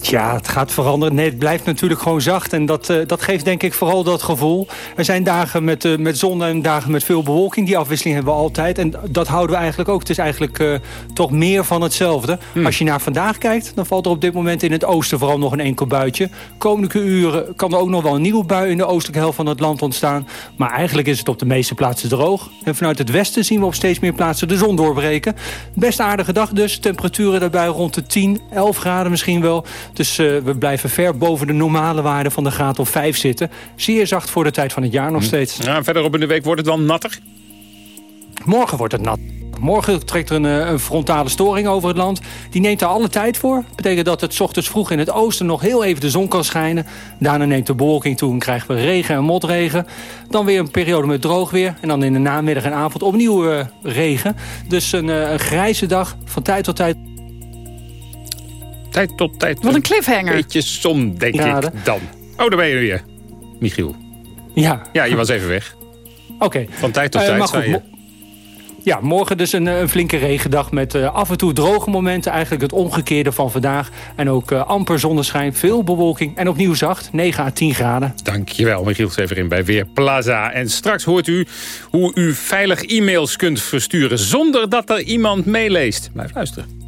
Ja, het gaat veranderen. Nee, het blijft natuurlijk gewoon zacht. En dat, uh, dat geeft denk ik vooral dat gevoel. Er zijn dagen met, uh, met zon en dagen met veel bewolking. Die afwisseling hebben we altijd. En dat houden we eigenlijk ook. Het is eigenlijk uh, toch meer van hetzelfde. Hmm. Als je naar vandaag kijkt, dan valt er op dit moment in het oosten vooral nog een enkel buitje. Komende uren kan er ook nog wel een nieuwe bui in de oostelijke helft van het land ontstaan. Maar eigenlijk is het op de meeste plaatsen droog. En vanuit het westen zien we op steeds meer plaatsen de zon doorbreken. Best aardige dag dus. Temperaturen daarbij rond de 10, 11 graden misschien wel. Dus uh, we blijven ver boven de normale waarde van de graad of 5 zitten. Zeer zacht voor de tijd van het jaar nog steeds. Ja, verderop in de week wordt het dan natter? Morgen wordt het nat. Morgen trekt er een, een, frontale storing over het land. Die neemt daar alle tijd voor. Dat betekent dat het ochtends vroeg in het oosten nog heel even de zon kan schijnen. Daarna neemt de bewolking toe en krijgen we regen en motregen. Dan weer een periode met droog weer. En dan in de namiddag en avond opnieuw uh, regen. Dus een, uh, een grijze dag van tijd tot tijd tijd tot tijd. Wat een cliffhanger. Een beetje zon, denk ja, ik dan. Oh, daar ben je weer, Michiel. Ja. Ja, je was even weg. Oké. Okay. Van tijd tot uh, tijd, zei je. Ja, morgen dus een, een, flinke regendag met uh, af en toe droge momenten. Eigenlijk het omgekeerde van vandaag. En ook uh, amper zonneschijn, veel bewolking en opnieuw zacht. 9 à 10 graden. Dankjewel, Michiel Severin bij Weerplaza. En straks hoort u hoe u veilig e-mails kunt versturen... zonder dat er iemand meeleest. Blijf luisteren.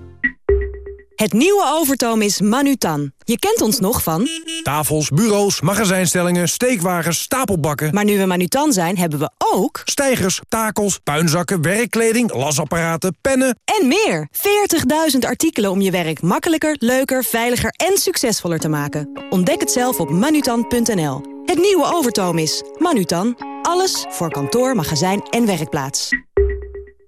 Het nieuwe Overtoom is Manutan. Je kent ons nog van... Tafels, bureaus, magazijnstellingen, steekwagens, stapelbakken. Maar nu we Manutan zijn, hebben we ook... Stijgers, takels, puinzakken, werkkleding, lasapparaten, pennen... En meer. 40.000 artikelen om je werk makkelijker, leuker, veiliger en succesvoller te maken. Ontdek het zelf op manutan.nl. Het nieuwe Overtoom is Manutan. Alles voor kantoor, magazijn en werkplaats.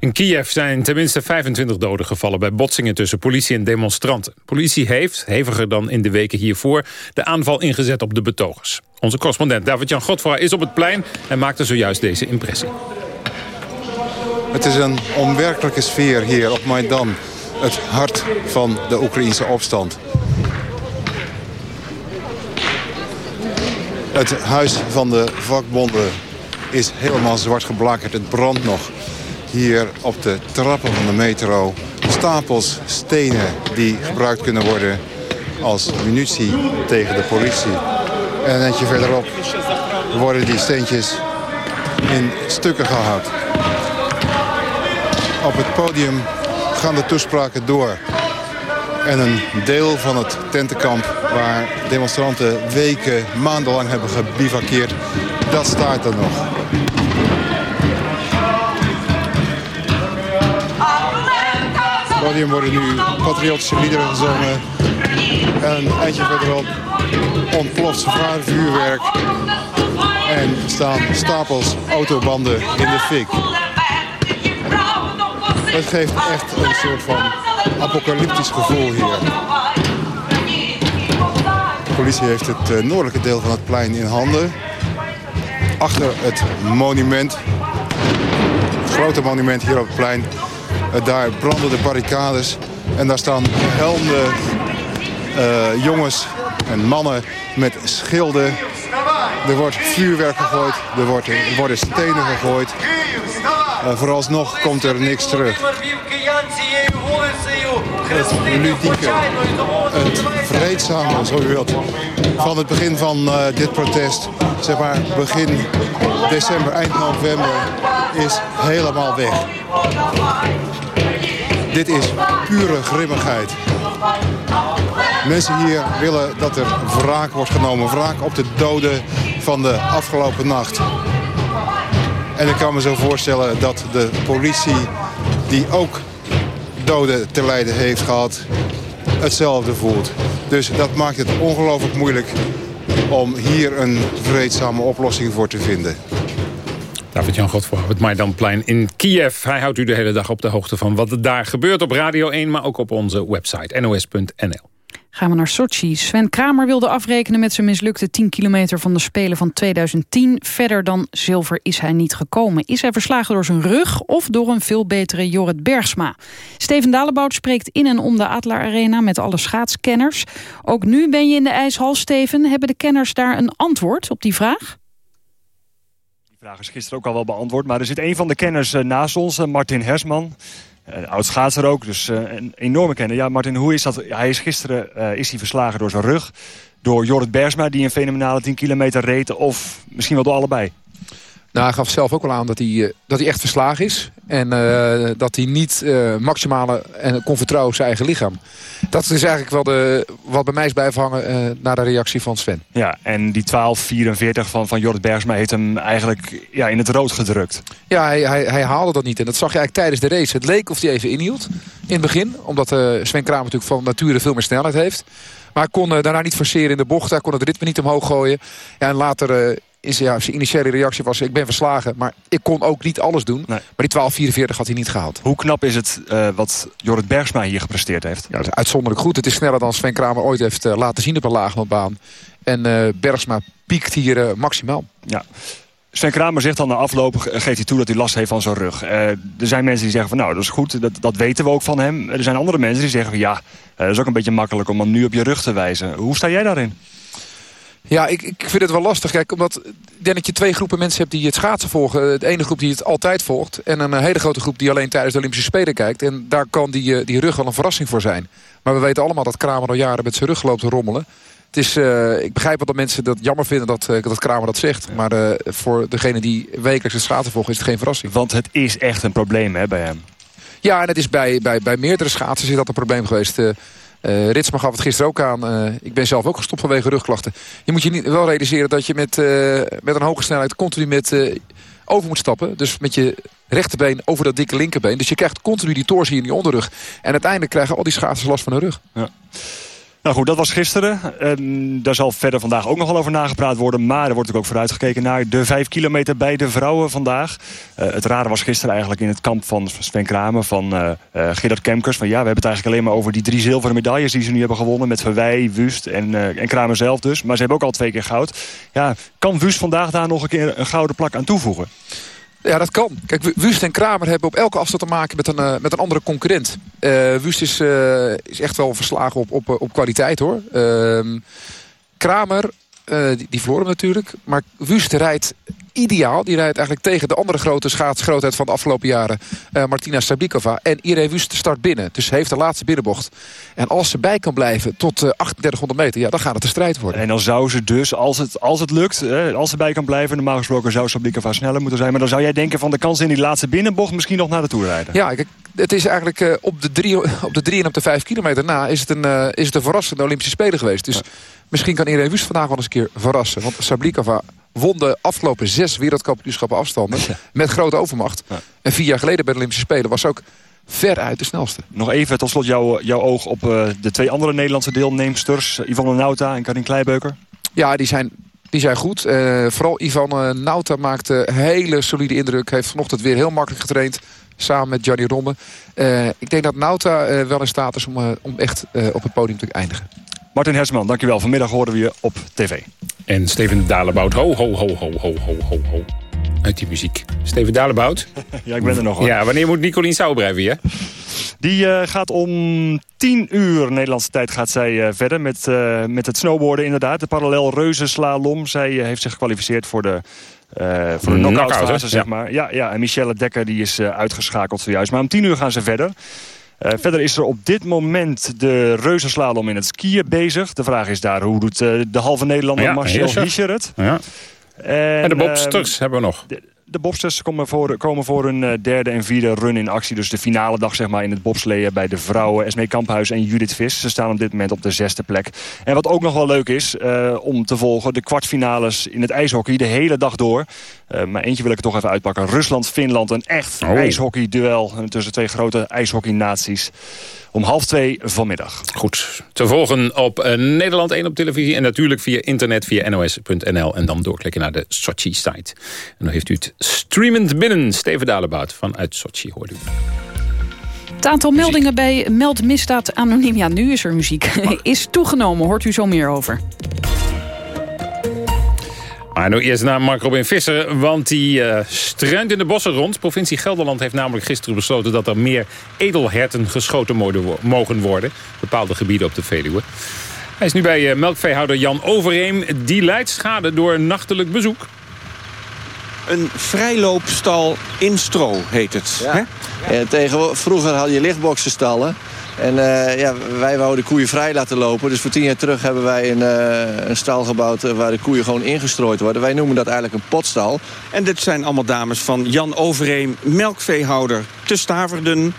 In Kiev zijn tenminste 25 doden gevallen bij botsingen tussen politie en demonstranten. Politie heeft, heviger dan in de weken hiervoor, de aanval ingezet op de betogers. Onze correspondent David-Jan Godfra is op het plein en maakte zojuist deze impressie. Het is een onwerkelijke sfeer hier op Maidan. Het hart van de Oekraïnse opstand. Het huis van de vakbonden is helemaal zwart geblakerd. Het brandt nog. Hier op de trappen van de metro stapels stenen die gebruikt kunnen worden als munitie tegen de politie. En een eentje verderop worden die steentjes in stukken gehakt. Op het podium gaan de toespraken door. En een deel van het tentenkamp waar demonstranten weken, maandenlang hebben gebivakkeerd, dat staat er nog. Het podium worden nu patriotische liederen gezongen. En eindje verderop ontploft zwaar vuurwerk. En staan stapels autobanden in de fik. Het geeft echt een soort van apocalyptisch gevoel hier. De politie heeft het eh, noordelijke deel van het plein in handen. Achter het monument, het grote monument hier op het plein... eh, daar branden de barricades en daar staan gehelmde eh, jongens en mannen met schilden. Er wordt vuurwerk gegooid, er, wordt, er worden stenen gegooid. Uh, vooralsnog komt er niks terug. Het ludieke, het vreedzame, zo u wilt, van het begin van dit protest, zeg maar begin december, eind november, is helemaal weg. Dit is pure grimmigheid. Mensen hier willen dat er wraak wordt genomen. Wraak op de doden van de afgelopen nacht. En ik kan me zo voorstellen dat de politie, die ook doden te lijden heeft gehad, hetzelfde voelt. Dus dat maakt het ongelooflijk moeilijk om hier een vreedzame oplossing voor te vinden. David-Jan Godfroy op het Maidanplein in Kiev. Hij houdt u de hele dag op de hoogte van wat er daar gebeurt op Radio 1... maar ook op onze website nos.nl. Gaan we naar Sochi. Sven Kramer wilde afrekenen met zijn mislukte 10 kilometer van de Spelen van 2010. Verder dan zilver is hij niet gekomen. Is hij verslagen door zijn rug of door een veel betere Jorrit Bergsma? Steven Dalebout spreekt in en om de Adler Arena met alle schaatskenners. Ook nu ben je in de ijshal, Steven. Hebben de kenners daar een antwoord op die vraag? Vraag is gisteren ook al wel beantwoord. Maar er zit een van de kenners eh, naast ons, eh, Martin Hersman. Uh, oud schaatser ook, dus een enorme kenner. Ja, Martin, hoe is dat? Hij is gisteren is hij verslagen door zijn rug. Door Jorrit Bersma, die een fenomenale 10 kilometer reed. Of misschien wel door allebei. Nou, hij gaf zelf ook wel aan dat hij, eh, dat hij echt verslagen is. En uh, dat hij niet uh, maximale en kon vertrouwen op zijn eigen lichaam. Dat is eigenlijk wel de, wat bij mij is blijven hangen uh, na de reactie van Sven. Ja, en die 12-44 van, van Jorrit Bergsma heeft hem eigenlijk ja, in het rood gedrukt. Ja, hij, hij, hij, haalde dat niet. En dat zag je eigenlijk tijdens de race. Het leek of hij even inhield in het begin. Omdat Sven Kramer natuurlijk van nature veel meer snelheid heeft. Maar hij kon daarna niet forceren in de bocht. Hij kon het ritme niet omhoog gooien. Ja, en later is, ja, zijn initiële reactie was... ik ben verslagen, maar ik kon ook niet alles doen. Nee. Maar die 12.44 had hij niet gehaald. Hoe knap is het uh, wat Jorrit Bergsma hier gepresteerd heeft? Ja, dat is uitzonderlijk goed. Het is sneller dan Sven Kramer ooit heeft uh, laten zien op een laaglandbaan. En uh, Bergsma piekt hier maximaal. Ja. Sven Kramer zegt dan na afloop, geeft hij toe dat hij last heeft van zijn rug. er zijn mensen die zeggen van nou, dat is goed, dat, dat weten we ook van hem. Er zijn andere mensen die zeggen van ja, dat is ook een beetje makkelijk om hem nu op je rug te wijzen. Hoe sta jij daarin? Ja, ik, ik vind het wel lastig. Kijk, omdat ik denk dat je twee groepen mensen hebt die het schaatsen volgen. De ene groep die het altijd volgt. En een hele grote groep die alleen tijdens de Olympische Spelen kijkt. En daar kan die, die rug wel een verrassing voor zijn. Maar we weten allemaal dat Kramer al jaren met zijn rug loopt te rommelen. Het is, uh, ik begrijp wel dat mensen dat jammer vinden dat, uh, dat Kramer dat zegt. Maar uh, voor degene die wekelijks het schaatsen volgen is het geen verrassing. Want het is echt een probleem hè, bij hem. Ja, en het is bij, bij, bij meerdere schaatsers is dat een probleem geweest. Uh, Ritsma gaf het gisteren ook aan. Uh, ik ben zelf ook gestopt vanwege rugklachten. Je moet je niet, wel realiseren dat je met, uh, met een hoge snelheid continu met, over moet stappen. Dus met je rechterbeen over dat dikke linkerbeen. Dus je krijgt continu die torsie in die onderrug. En uiteindelijk krijgen al die schaatsers last van hun rug. Ja. Nou goed, dat was gisteren. En daar zal verder vandaag ook nog wel over nagepraat worden. Maar er wordt ook vooruitgekeken naar de vijf kilometer bij de vrouwen vandaag. Uh, het rare was gisteren eigenlijk in het kamp van Sven Kramer, van uh, uh, Gerard Kemkers. Van ja, we hebben het eigenlijk alleen maar over die drie zilveren medailles die ze nu hebben gewonnen. Met Verwij, Wust en, en Kramer zelf dus. Maar ze hebben ook al twee keer goud. Ja, kan Wust vandaag daar nog een keer een gouden plak aan toevoegen? Ja, dat kan. Kijk, Wust en Kramer hebben op elke afstand te maken met een, uh, met een andere concurrent. Uh, Wust is, uh, is echt wel verslagen op, op, op kwaliteit hoor. Ehm, Kramer, die, die hem natuurlijk. Maar Wust rijdt ideaal. Die rijdt eigenlijk tegen de andere grote schaatsgrootheid van de afgelopen jaren. Uh, Martina Sablikova. En Irene Wust start binnen. Dus heeft de laatste binnenbocht. En als ze bij kan blijven tot uh, 3800 meter. Ja, dan gaat het een strijd worden. En dan zou ze dus, als het, als het lukt. Hè, als ze bij kan blijven. Normaal gesproken zou Sablikova sneller moeten zijn. Maar dan zou jij denken van de kans in die laatste binnenbocht. Misschien nog naar de Tour rijden. Ja, kijk, het is eigenlijk uh, op, de drie, op de drie en op de vijf kilometer na. Is het een, uh, is het een verrassende Olympische Spelen geweest. Dus ja. misschien kan Irene Wust vandaag wel eens een keer verrassen. Want Sablikova won de afgelopen zes wereldkampioenschappen afstanden. Ja. Met grote overmacht. Ja. En vier jaar geleden bij de Olympische Spelen was ook veruit de snelste. Nog even tot slot jouw, jouw oog op uh, de twee andere Nederlandse deelnemsters. Yvonne Nauta en Karin Kleibeuker. Ja, die zijn, die zijn goed. Uh, vooral Yvonne Nauta maakte hele solide indruk. Heeft vanochtend weer heel makkelijk getraind. Samen met Gianni Romme. Uh, ik denk dat Nauta wel in staat is om, om echt op het podium te eindigen. Martin Hersman, dankjewel. Vanmiddag horen we je op tv. En Steven Dalebout. Ho, ho, ho, ho, ho, ho, ho, ho. Uit die muziek. Steven Dalebout. *laughs* ja, ik ben er nog hoor. Ja, wanneer moet Nicolien Sauerbrei weer? Die uh, gaat om 10 uur Nederlandse tijd gaat zij uh, verder met, uh, met het snowboarden inderdaad. De parallel reuzenslalom. Zij heeft zich gekwalificeerd voor de... Uh, voor de knock-out fase, zeg maar. Ja, ja, en Michelle Dekker die is uh, uitgeschakeld zojuist. Maar om 10 uur gaan ze verder. Uh, verder is er op dit moment de reuzenslalom in het skiën bezig. De vraag is daar, hoe doet de halve Nederlander ja, Marcel Hiescher het? Ja. En, en de bobsters hebben we nog. De, de bobsters komen voor, komen voor hun uh, derde en vierde run in actie. Dus de finale dag zeg maar, in het bobsleeën bij de vrouwen. Esmee Kamphuis en Judith Vis. Ze staan op dit moment op de zesde plek. En wat ook nog wel leuk is uh, om te volgen. De kwartfinales in het ijshockey de hele dag door. Uh, maar eentje wil ik er toch even uitpakken. Rusland-Finland. Een echt oh. ijshockey-duel tussen twee grote ijshockey-naties. Om half twee vanmiddag. Goed. Te volgen op uh, Nederland 1 op televisie. En natuurlijk via internet via nos.nl. En dan doorklikken naar de Sochi-site. En dan heeft u het streamend binnen. Steven Dalebout vanuit Sochi hoort u. Het aantal muziek. meldingen bij Meld Misdaad Anoniem, ja nu is er muziek, *laughs* is toegenomen. Hoort u zo meer over. Maar nu eerst naar Mark Robin Visser, want die uh, struint in de bossen rond. Provincie Gelderland heeft namelijk gisteren besloten... dat er meer edelherten geschoten mogen worden. Bepaalde gebieden op de Veluwe. Hij is nu bij uh, melkveehouder Jan Overeem. Die leidt schade door nachtelijk bezoek. Een vrijloopstal in stro heet het. Ja. Ja, tegen, vroeger had je lichtboxenstallen. En eh, ja, wij wouden de koeien vrij laten lopen. Dus voor tien jaar terug hebben wij een, uh, een stal gebouwd... waar de koeien gewoon ingestrooid worden. Wij noemen dat eigenlijk een potstal. En dit zijn allemaal dames van Jan Overeem, melkveehouder te Staverden.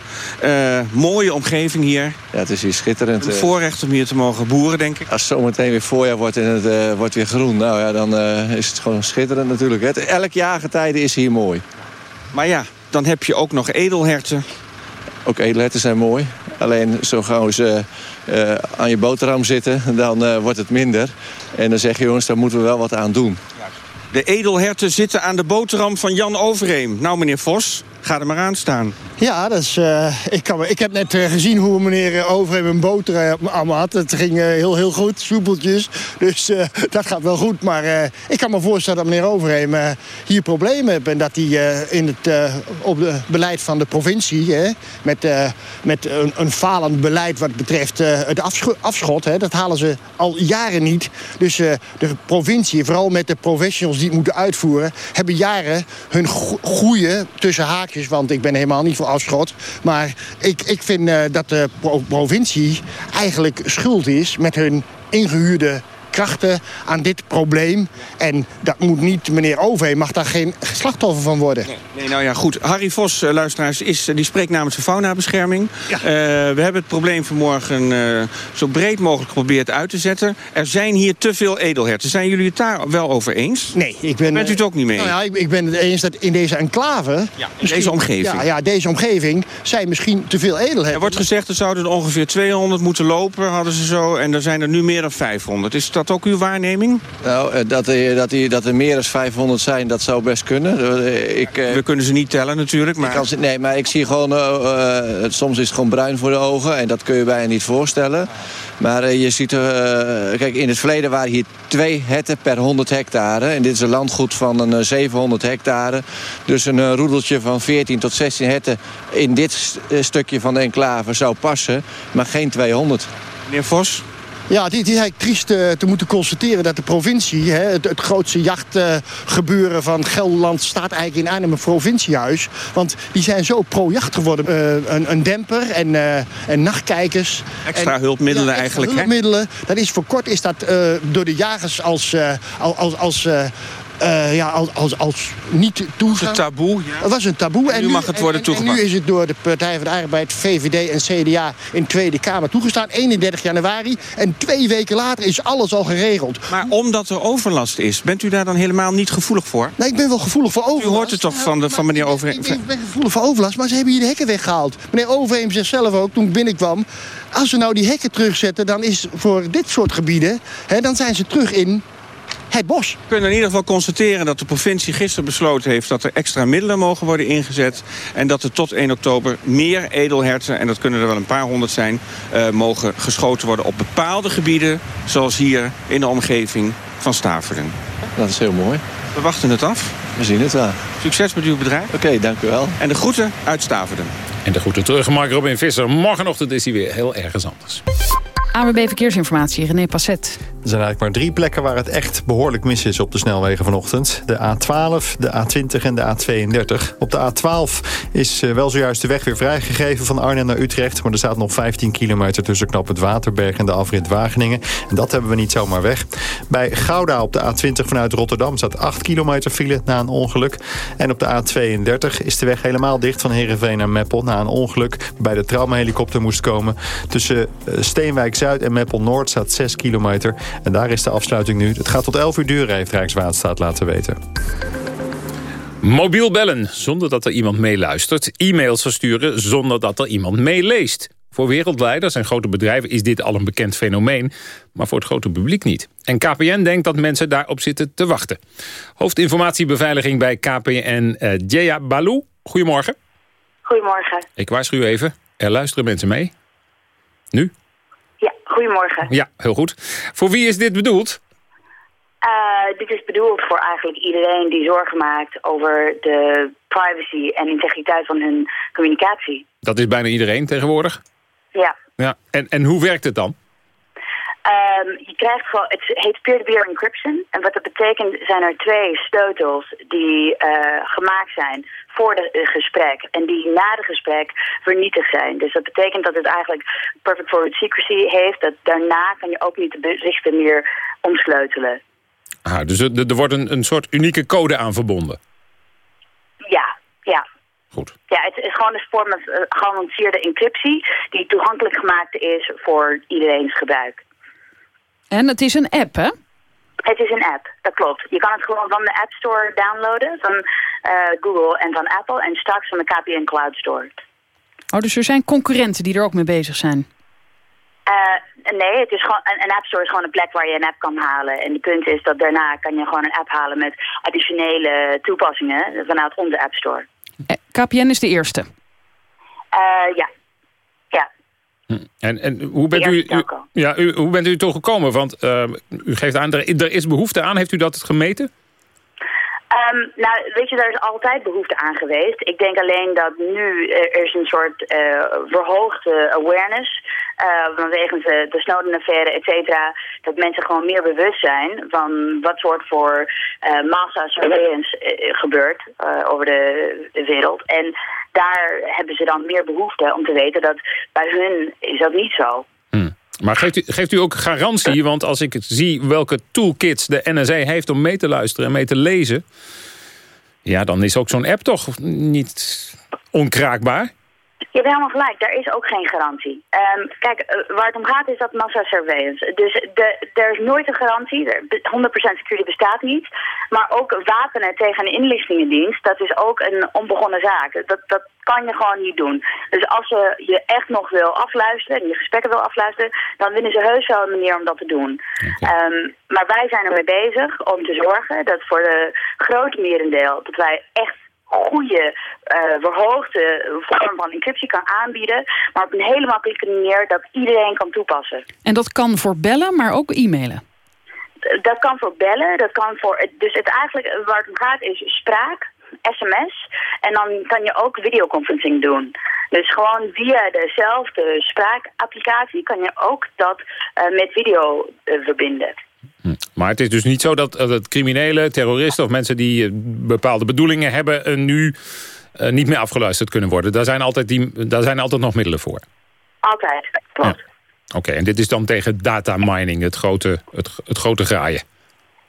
mooie omgeving hier. Ja, het is hier schitterend. Een voorrecht om hier te mogen boeren, denk ik. Als het zometeen weer voorjaar wordt en het wordt weer groen... nou ja, dan is het gewoon schitterend natuurlijk. Het, elk jaargetijde is hier mooi. Maar ja, dan heb je ook nog edelherten. Ook edelherten zijn mooi. Alleen zo gauw ze uh, aan je boterham zitten, dan uh, wordt het minder. En dan zeg je, jongens, daar moeten we wel wat aan doen. De edelherten zitten aan de boterham van Jan Overheem. Nou, meneer Vos, Ga er maar aan staan. Ja, uh, ik, kan, ik heb net uh, gezien hoe meneer Overheem een boterham had. Het ging heel, heel goed, soepeltjes. Dus *laughs* dat gaat wel goed. Maar ik kan me voorstellen dat meneer Overheem hier problemen heeft. En dat hij in het op het beleid van de provincie... met, met een, een falend beleid wat betreft het afschot... Hè, dat halen ze al jaren niet. Dus de provincie, vooral met de professionals die het moeten uitvoeren... hebben jaren hun groeien tussen want ik ben helemaal niet voor afschot. Maar ik, ik vind uh, dat de provincie eigenlijk schuld is met hun ingehuurde krachten aan dit probleem. En dat moet niet, meneer Ove mag daar geen slachtoffer van worden. Nee, nou ja, goed. Harry Vos, uh, luisteraars, is, uh, die spreekt namens de faunabescherming. Ja. Uh, we hebben het probleem vanmorgen zo breed mogelijk geprobeerd uit te zetten. Er zijn hier te veel edelherten. Zijn jullie het daar wel over eens? Nee, ik ben... Bent u het ook niet mee? Nou ja, ik, ik ben het eens dat in deze enclave... Ja, in deze omgeving. Ja, ja, deze omgeving zijn misschien te veel edelherten. Er wordt gezegd, er zouden er ongeveer 200 moeten lopen, hadden ze zo. En er zijn er nu meer dan 500. Is dat ook uw waarneming? Nou, eh, dat er, dat, dat er meer dan 500 zijn, dat zou best kunnen. Eh, ik, We kunnen ze niet tellen natuurlijk. Maar... Kan, nee, maar ik zie gewoon... Uh, soms is het gewoon bruin voor de ogen. En dat kun je bijna niet voorstellen. Maar uh, je ziet... Uh, kijk, in het verleden waren hier twee herten per 100 hectare. En dit is een landgoed van een 700 hectare. Dus een roedeltje van 14 tot 16 herten... in dit stukje van de enclave zou passen. Maar geen 200. Meneer Vos? Ja, het is eigenlijk triest uh, te moeten constateren dat de provincie... Hè, het, het, grootste jachtgebeuren van Gelderland staat eigenlijk in Arnhem een provinciehuis. Want die zijn zo pro-jacht geworden. Uh, een, een, demper en, en nachtkijkers. Extra en, hulpmiddelen ja, extra eigenlijk, hulpmiddelen. Hè? Dat is voor kort is dat door de jagers als, als, als uh, ja, als, als, als niet toegestaan. Het taboe. Ja. Was een taboe. En nu, mag het worden toegepast. En nu is het door de Partij van de Arbeid, VVD en CDA in Tweede Kamer toegestaan. 31 januari. En twee weken later is alles al geregeld. Maar omdat er overlast is, bent u daar dan helemaal niet gevoelig voor? Nee, ik ben wel gevoelig voor overlast. U hoort het toch van, de, van meneer Overeem? Ik ben, gevoelig voor overlast, maar ze hebben hier de hekken weggehaald. Meneer Overeem zegt zelf ook, toen ik binnenkwam... als we nou die hekken terugzetten, dan is voor dit soort gebieden... Hè, dan zijn ze terug in het bos. We kunnen in ieder geval constateren dat de provincie gisteren besloten heeft... dat er extra middelen mogen worden ingezet. En dat er tot 1 oktober meer edelherten, en dat kunnen er wel een paar honderd zijn... Uh, mogen geschoten worden op bepaalde gebieden... zoals hier in de omgeving van Staveren. Dat is heel mooi. We wachten het af. We zien het wel. Succes met uw bedrijf. Oké, okay, dank u wel. En de groeten uit Staveren. En de groeten terug, Mark Robin Visser. Morgenochtend is hij weer heel ergens anders. AWB Verkeersinformatie, René Passet. Er zijn eigenlijk maar drie plekken waar het echt behoorlijk mis is op de snelwegen vanochtend. De A12, de A20 en de A32. Op de A12 is eh, wel zojuist de weg weer vrijgegeven van Arnhem naar Utrecht. Maar er staat nog 15 kilometer tussen knap het Waterberg en de afrit Wageningen. En dat hebben we niet zomaar weg. Bij Gouda op de A20 vanuit Rotterdam staat 8 kilometer file na een ongeluk. En op de A32 is de weg helemaal dicht van Heerenveen naar Meppel... na een ongeluk waarbij de traumahelikopter moest komen. Tussen eh, Steenwijk-Zuid en Meppel-Noord staat 6 kilometer... En daar is de afsluiting nu. Het gaat tot 11 uur duren, heeft Rijkswaterstaat laten weten. Mobiel bellen zonder dat er iemand meeluistert. E-mails versturen zonder dat er iemand meeleest. Voor wereldleiders en grote bedrijven is dit al een bekend fenomeen... maar voor het grote publiek niet. En KPN denkt dat mensen daarop zitten te wachten. Hoofdinformatiebeveiliging bij KPN, uh, Jaya Balou. Goedemorgen. Goedemorgen. Ik waarschuw even, er luisteren mensen mee. Nu? Goedemorgen. Ja, heel goed. Voor wie is dit bedoeld? Uh, dit is bedoeld voor eigenlijk iedereen die zorgen maakt over de privacy en integriteit van hun communicatie. Dat is bijna iedereen tegenwoordig? Ja. ja. En, en hoe werkt het dan? Ehm, je krijgt gewoon, het heet peer-to-peer encryption. En wat dat betekent zijn er twee sleutels die eh, gemaakt zijn voor het gesprek. En die na het gesprek vernietigd zijn. Dus dat betekent dat het eigenlijk perfect forward secrecy heeft. Dat daarna kan je ook niet de berichten meer omsleutelen. Ah, dus er, er wordt een, een soort unieke code aan verbonden? Ja, ja. Goed. Ja, het is gewoon een vorm van uh, geavanceerde encryptie... die toegankelijk gemaakt is voor iedereen's gebruik. En het is een app, hè? Het is een app, dat klopt. Je kan het gewoon van de App Store downloaden, van uh, Google en van Apple... en straks van de KPN Cloud Store. Oh, dus er zijn concurrenten die er ook mee bezig zijn? Uh, nee, het is gewoon, een, een App Store is gewoon een plek waar je een app kan halen. En het punt is dat daarna kan je gewoon een app halen met additionele toepassingen vanuit onze App Store. KPN is de eerste? Uh, ja. Ja. Hm. En, en hoe, bent u, u, ja, u, hoe bent u toch gekomen? Want uh, u geeft aan, er, er is behoefte aan. Heeft u dat gemeten? Um, nou, weet je, daar is altijd behoefte aan geweest. Ik denk alleen dat nu er is een soort uh, verhoogde awareness uh, vanwege de, de Snowden-affaire, et cetera, dat mensen gewoon meer bewust zijn van wat soort voor uh, massa surveillance gebeurt over de, de, wereld. En daar hebben ze dan meer behoefte om te weten dat bij hun is dat niet zo. Maar geeft u, geeft u ook garantie? Want als ik zie welke toolkits de NSA heeft om mee te luisteren en mee te lezen... ja, dan is ook zo'n app toch niet onkraakbaar? Je hebt helemaal gelijk, daar is ook geen garantie. Um, kijk, waar het om gaat is dat massa-surveillance. Dus de, er is nooit een garantie, 100% security bestaat niet. Maar ook wapenen tegen een inlichtingendienst, dat is ook een onbegonnen zaak. Dat, dat kan je gewoon niet doen. Dus als je je echt nog wil afluisteren en je gesprekken wil afluisteren... dan vinden ze heus wel een manier om dat te doen. Okay. Um, maar wij zijn ermee bezig om te zorgen dat voor de grote merendeel... dat wij echt goede, uh, verhoogde vorm van encryptie kan aanbieden... maar op een hele makkelijke manier dat iedereen kan toepassen. En dat kan voor bellen, maar ook e-mailen? Dat kan voor bellen, dat kan voor... Dus het eigenlijk waar het om gaat is spraak, sms... en dan kan je ook videoconferencing doen. Dus gewoon via dezelfde spraakapplicatie kan je ook dat uh, met video uh, verbinden. Hm. Maar het is dus niet zo dat, dat criminelen, terroristen of mensen die bepaalde bedoelingen hebben... Uh, nu uh, niet meer afgeluisterd kunnen worden. Daar zijn altijd, die, daar zijn altijd nog middelen voor. Altijd, klopt. Ja. Oké, okay, en dit is dan tegen data mining, het grote, het, het grote graaien.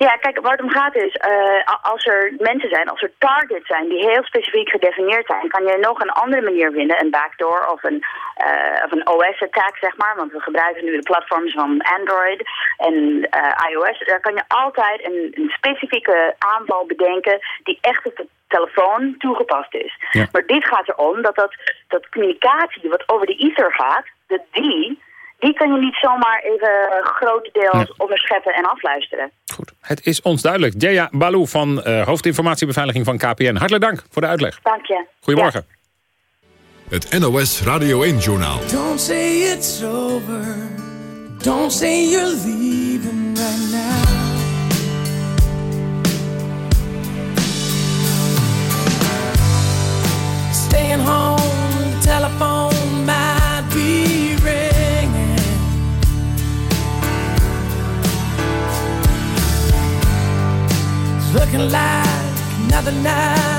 Ja, kijk, waar het om gaat is, uh, als er mensen zijn, als er targets zijn die heel specifiek gedefinieerd zijn, kan je nog een andere manier vinden, een backdoor of een, uh, of een OS-attack, zeg maar. Want we gebruiken nu de platforms van Android en uh, iOS. Daar kan je altijd een, een, specifieke aanval bedenken die echt op de telefoon toegepast is. Ja. Maar dit gaat erom dat, dat dat communicatie wat over de ether gaat, dat die die kan je niet zomaar even grotendeels ja. onderscheppen en afluisteren. Goed, het is ons duidelijk. Jaya Balou van uh, hoofdinformatiebeveiliging van KPN. Hartelijk dank voor de uitleg. Dank je. Goedemorgen. Ja. Het NOS Radio 1-journaal. Don't say it's over. Don't say you're leaving right now. Staying home, telephone might the.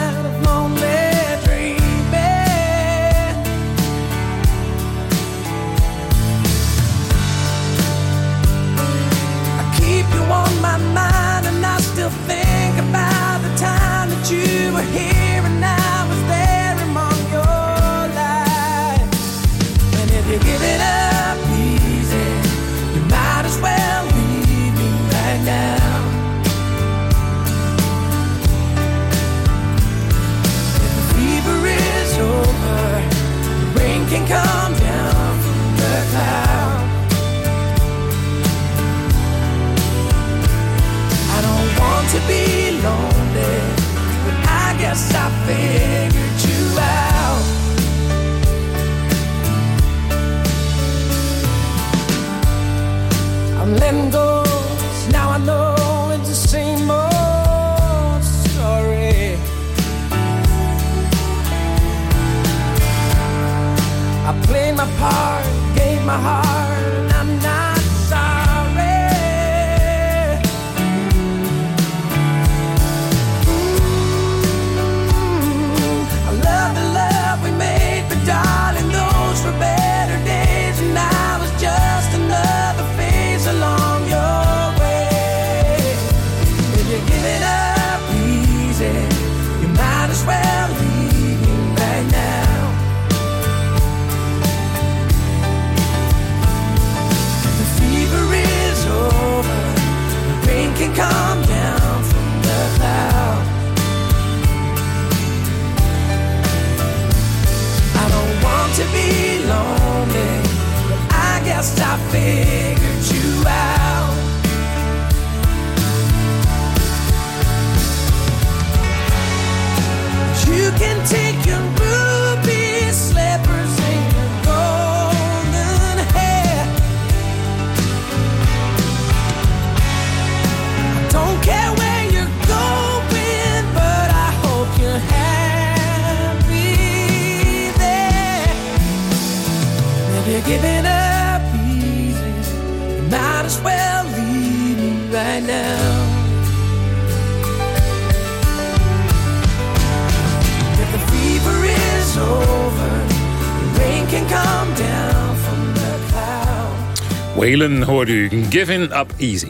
Hoort u, Giving Up Easy.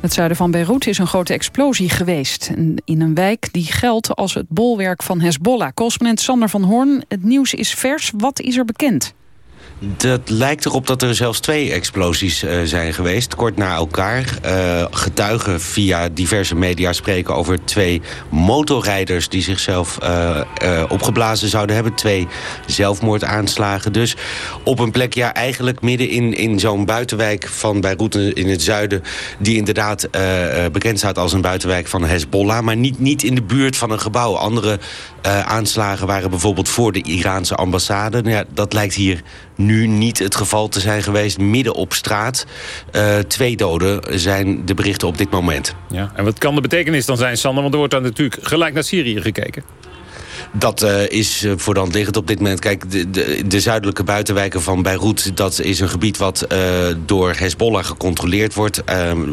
Het zuiden van Beirut is een grote explosie geweest. In een wijk die geldt als het bolwerk van Hezbollah. Correspondent Sander van Hoorn, het nieuws is vers. Wat is er bekend? Dat lijkt erop dat er zelfs twee explosies uh, zijn geweest, kort na elkaar. Uh, getuigen via diverse media spreken over twee motorrijders... die zichzelf uh, opgeblazen zouden hebben. Twee zelfmoordaanslagen. Dus op een plek, ja, eigenlijk midden in, in zo'n buitenwijk van Beirut in het zuiden... die inderdaad bekend staat als een buitenwijk van Hezbollah... maar niet, niet in de buurt van een gebouw. Andere aanslagen waren bijvoorbeeld voor de Iraanse ambassade. Nou ja, dat lijkt hier nu niet het geval te zijn geweest. Midden op straat. Uh, twee doden zijn de berichten op dit moment. Ja, en wat kan de betekenis dan zijn, Sander? Want er wordt dan natuurlijk gelijk naar Syrië gekeken. Dat uh, is uh, voor de hand liggend op dit moment. Kijk, de, de, de, zuidelijke buitenwijken van Beirut... dat is een gebied wat uh, door Hezbollah gecontroleerd wordt.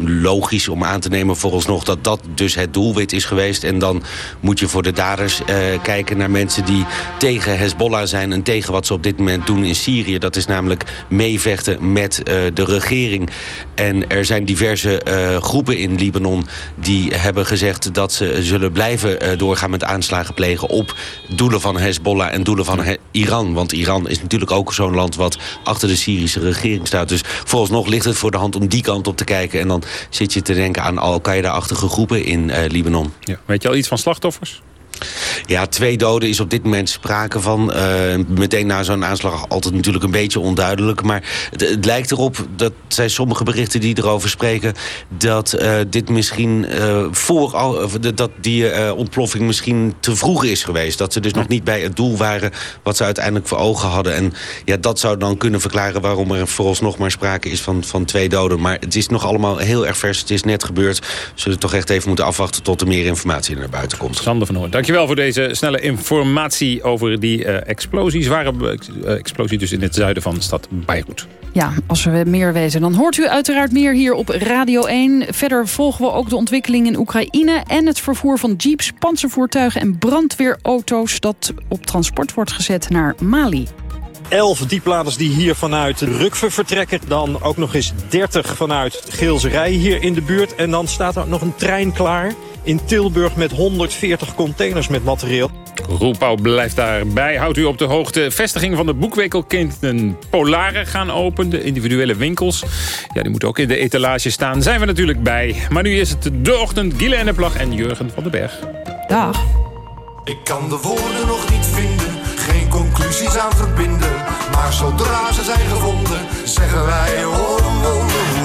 logisch om aan te nemen vooralsnog dat dat dus het doelwit is geweest. En dan moet je voor de daders kijken naar mensen die tegen Hezbollah zijn... en tegen wat ze op dit moment doen in Syrië. Dat is namelijk meevechten met de regering. En er zijn diverse groepen in Libanon die hebben gezegd... dat ze zullen blijven doorgaan met aanslagen plegen op doelen van Hezbollah en doelen van He Iran. Want Iran is natuurlijk ook zo'n land wat achter de Syrische regering staat. Dus vooralsnog ligt het voor de hand om die kant op te kijken. En dan zit je te denken aan Al-Qaeda-achtige groepen in uh, Libanon. Ja. Weet je al iets van slachtoffers? Ja, twee doden is op dit moment sprake van. Uh, meteen na zo'n aanslag altijd natuurlijk een beetje onduidelijk. Maar het, lijkt erop, dat zijn sommige berichten die erover spreken... dat uh, dit misschien uh, voor dat die ontploffing misschien te vroeg is geweest. Dat ze dus nog niet bij het doel waren wat ze uiteindelijk voor ogen hadden. En ja, dat zou dan kunnen verklaren waarom er vooralsnog maar sprake is van, van twee doden. Maar het is nog allemaal heel erg vers. Het is net gebeurd. We zullen toch echt even moeten afwachten tot er meer informatie naar buiten komt. Sander van Hoorn, Dankjewel voor deze snelle informatie over die uh, explosie. Zware uh, explosie dus in het zuiden van de stad Beirut. Ja, als we meer weten, dan hoort u uiteraard meer hier op Radio 1. Verder volgen we ook de ontwikkeling in Oekraïne... en het vervoer van jeeps, panzervoertuigen en brandweerauto's... dat op transport wordt gezet naar Mali. 11 diepladers die hier vanuit Rukve vertrekken. Dan ook nog eens 30 vanuit Geelserij hier in de buurt. En dan staat er nog een trein klaar in Tilburg met 140 containers met materieel. Roepau blijft daarbij. Houdt u op de hoogte. Vestiging van de boekwinkelkinderen Polare gaan open. De individuele winkels. Ja, die moeten ook in de etalage staan. Zijn we natuurlijk bij. Maar nu is het de ochtend. Gile en de Plag en Jurgen van den Berg. Dag. Ik kan de woorden nog niet vinden. Geen conclusies aan verbinden. Maar zodra ze zijn gevonden, zeggen wij wonder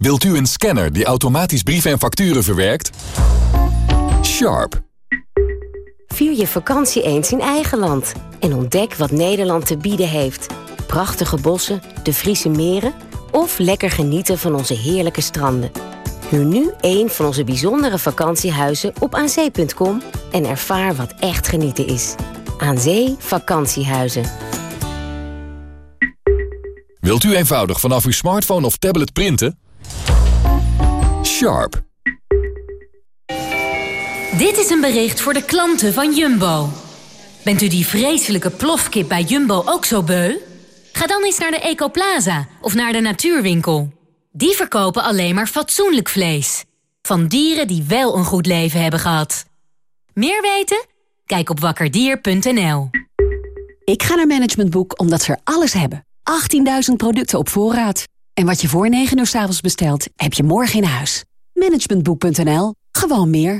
Wilt u een scanner die automatisch brieven en facturen verwerkt? Sharp. Vier je vakantie eens in eigen land. En ontdek wat Nederland te bieden heeft. Prachtige bossen, de Friese meren... of lekker genieten van onze heerlijke stranden. Huur nu een van onze bijzondere vakantiehuizen op aanzee.com... en ervaar wat echt genieten is. Aan Zee Vakantiehuizen. Wilt u eenvoudig vanaf uw smartphone of tablet printen? Sharp. Dit is een bericht voor de klanten van Jumbo. Bent u die vreselijke plofkip bij Jumbo ook zo beu? Ga dan eens naar de Ecoplaza of naar de Natuurwinkel. Die verkopen alleen maar fatsoenlijk vlees. Van dieren die wel een goed leven hebben gehad. Meer weten? Kijk op wakkerdier.nl. Ik ga naar Management Boek omdat ze er alles hebben. 18.000 producten op voorraad. En wat je voor 9 uur s avonds bestelt, heb je morgen in huis. Managementboek.nl. Gewoon meer.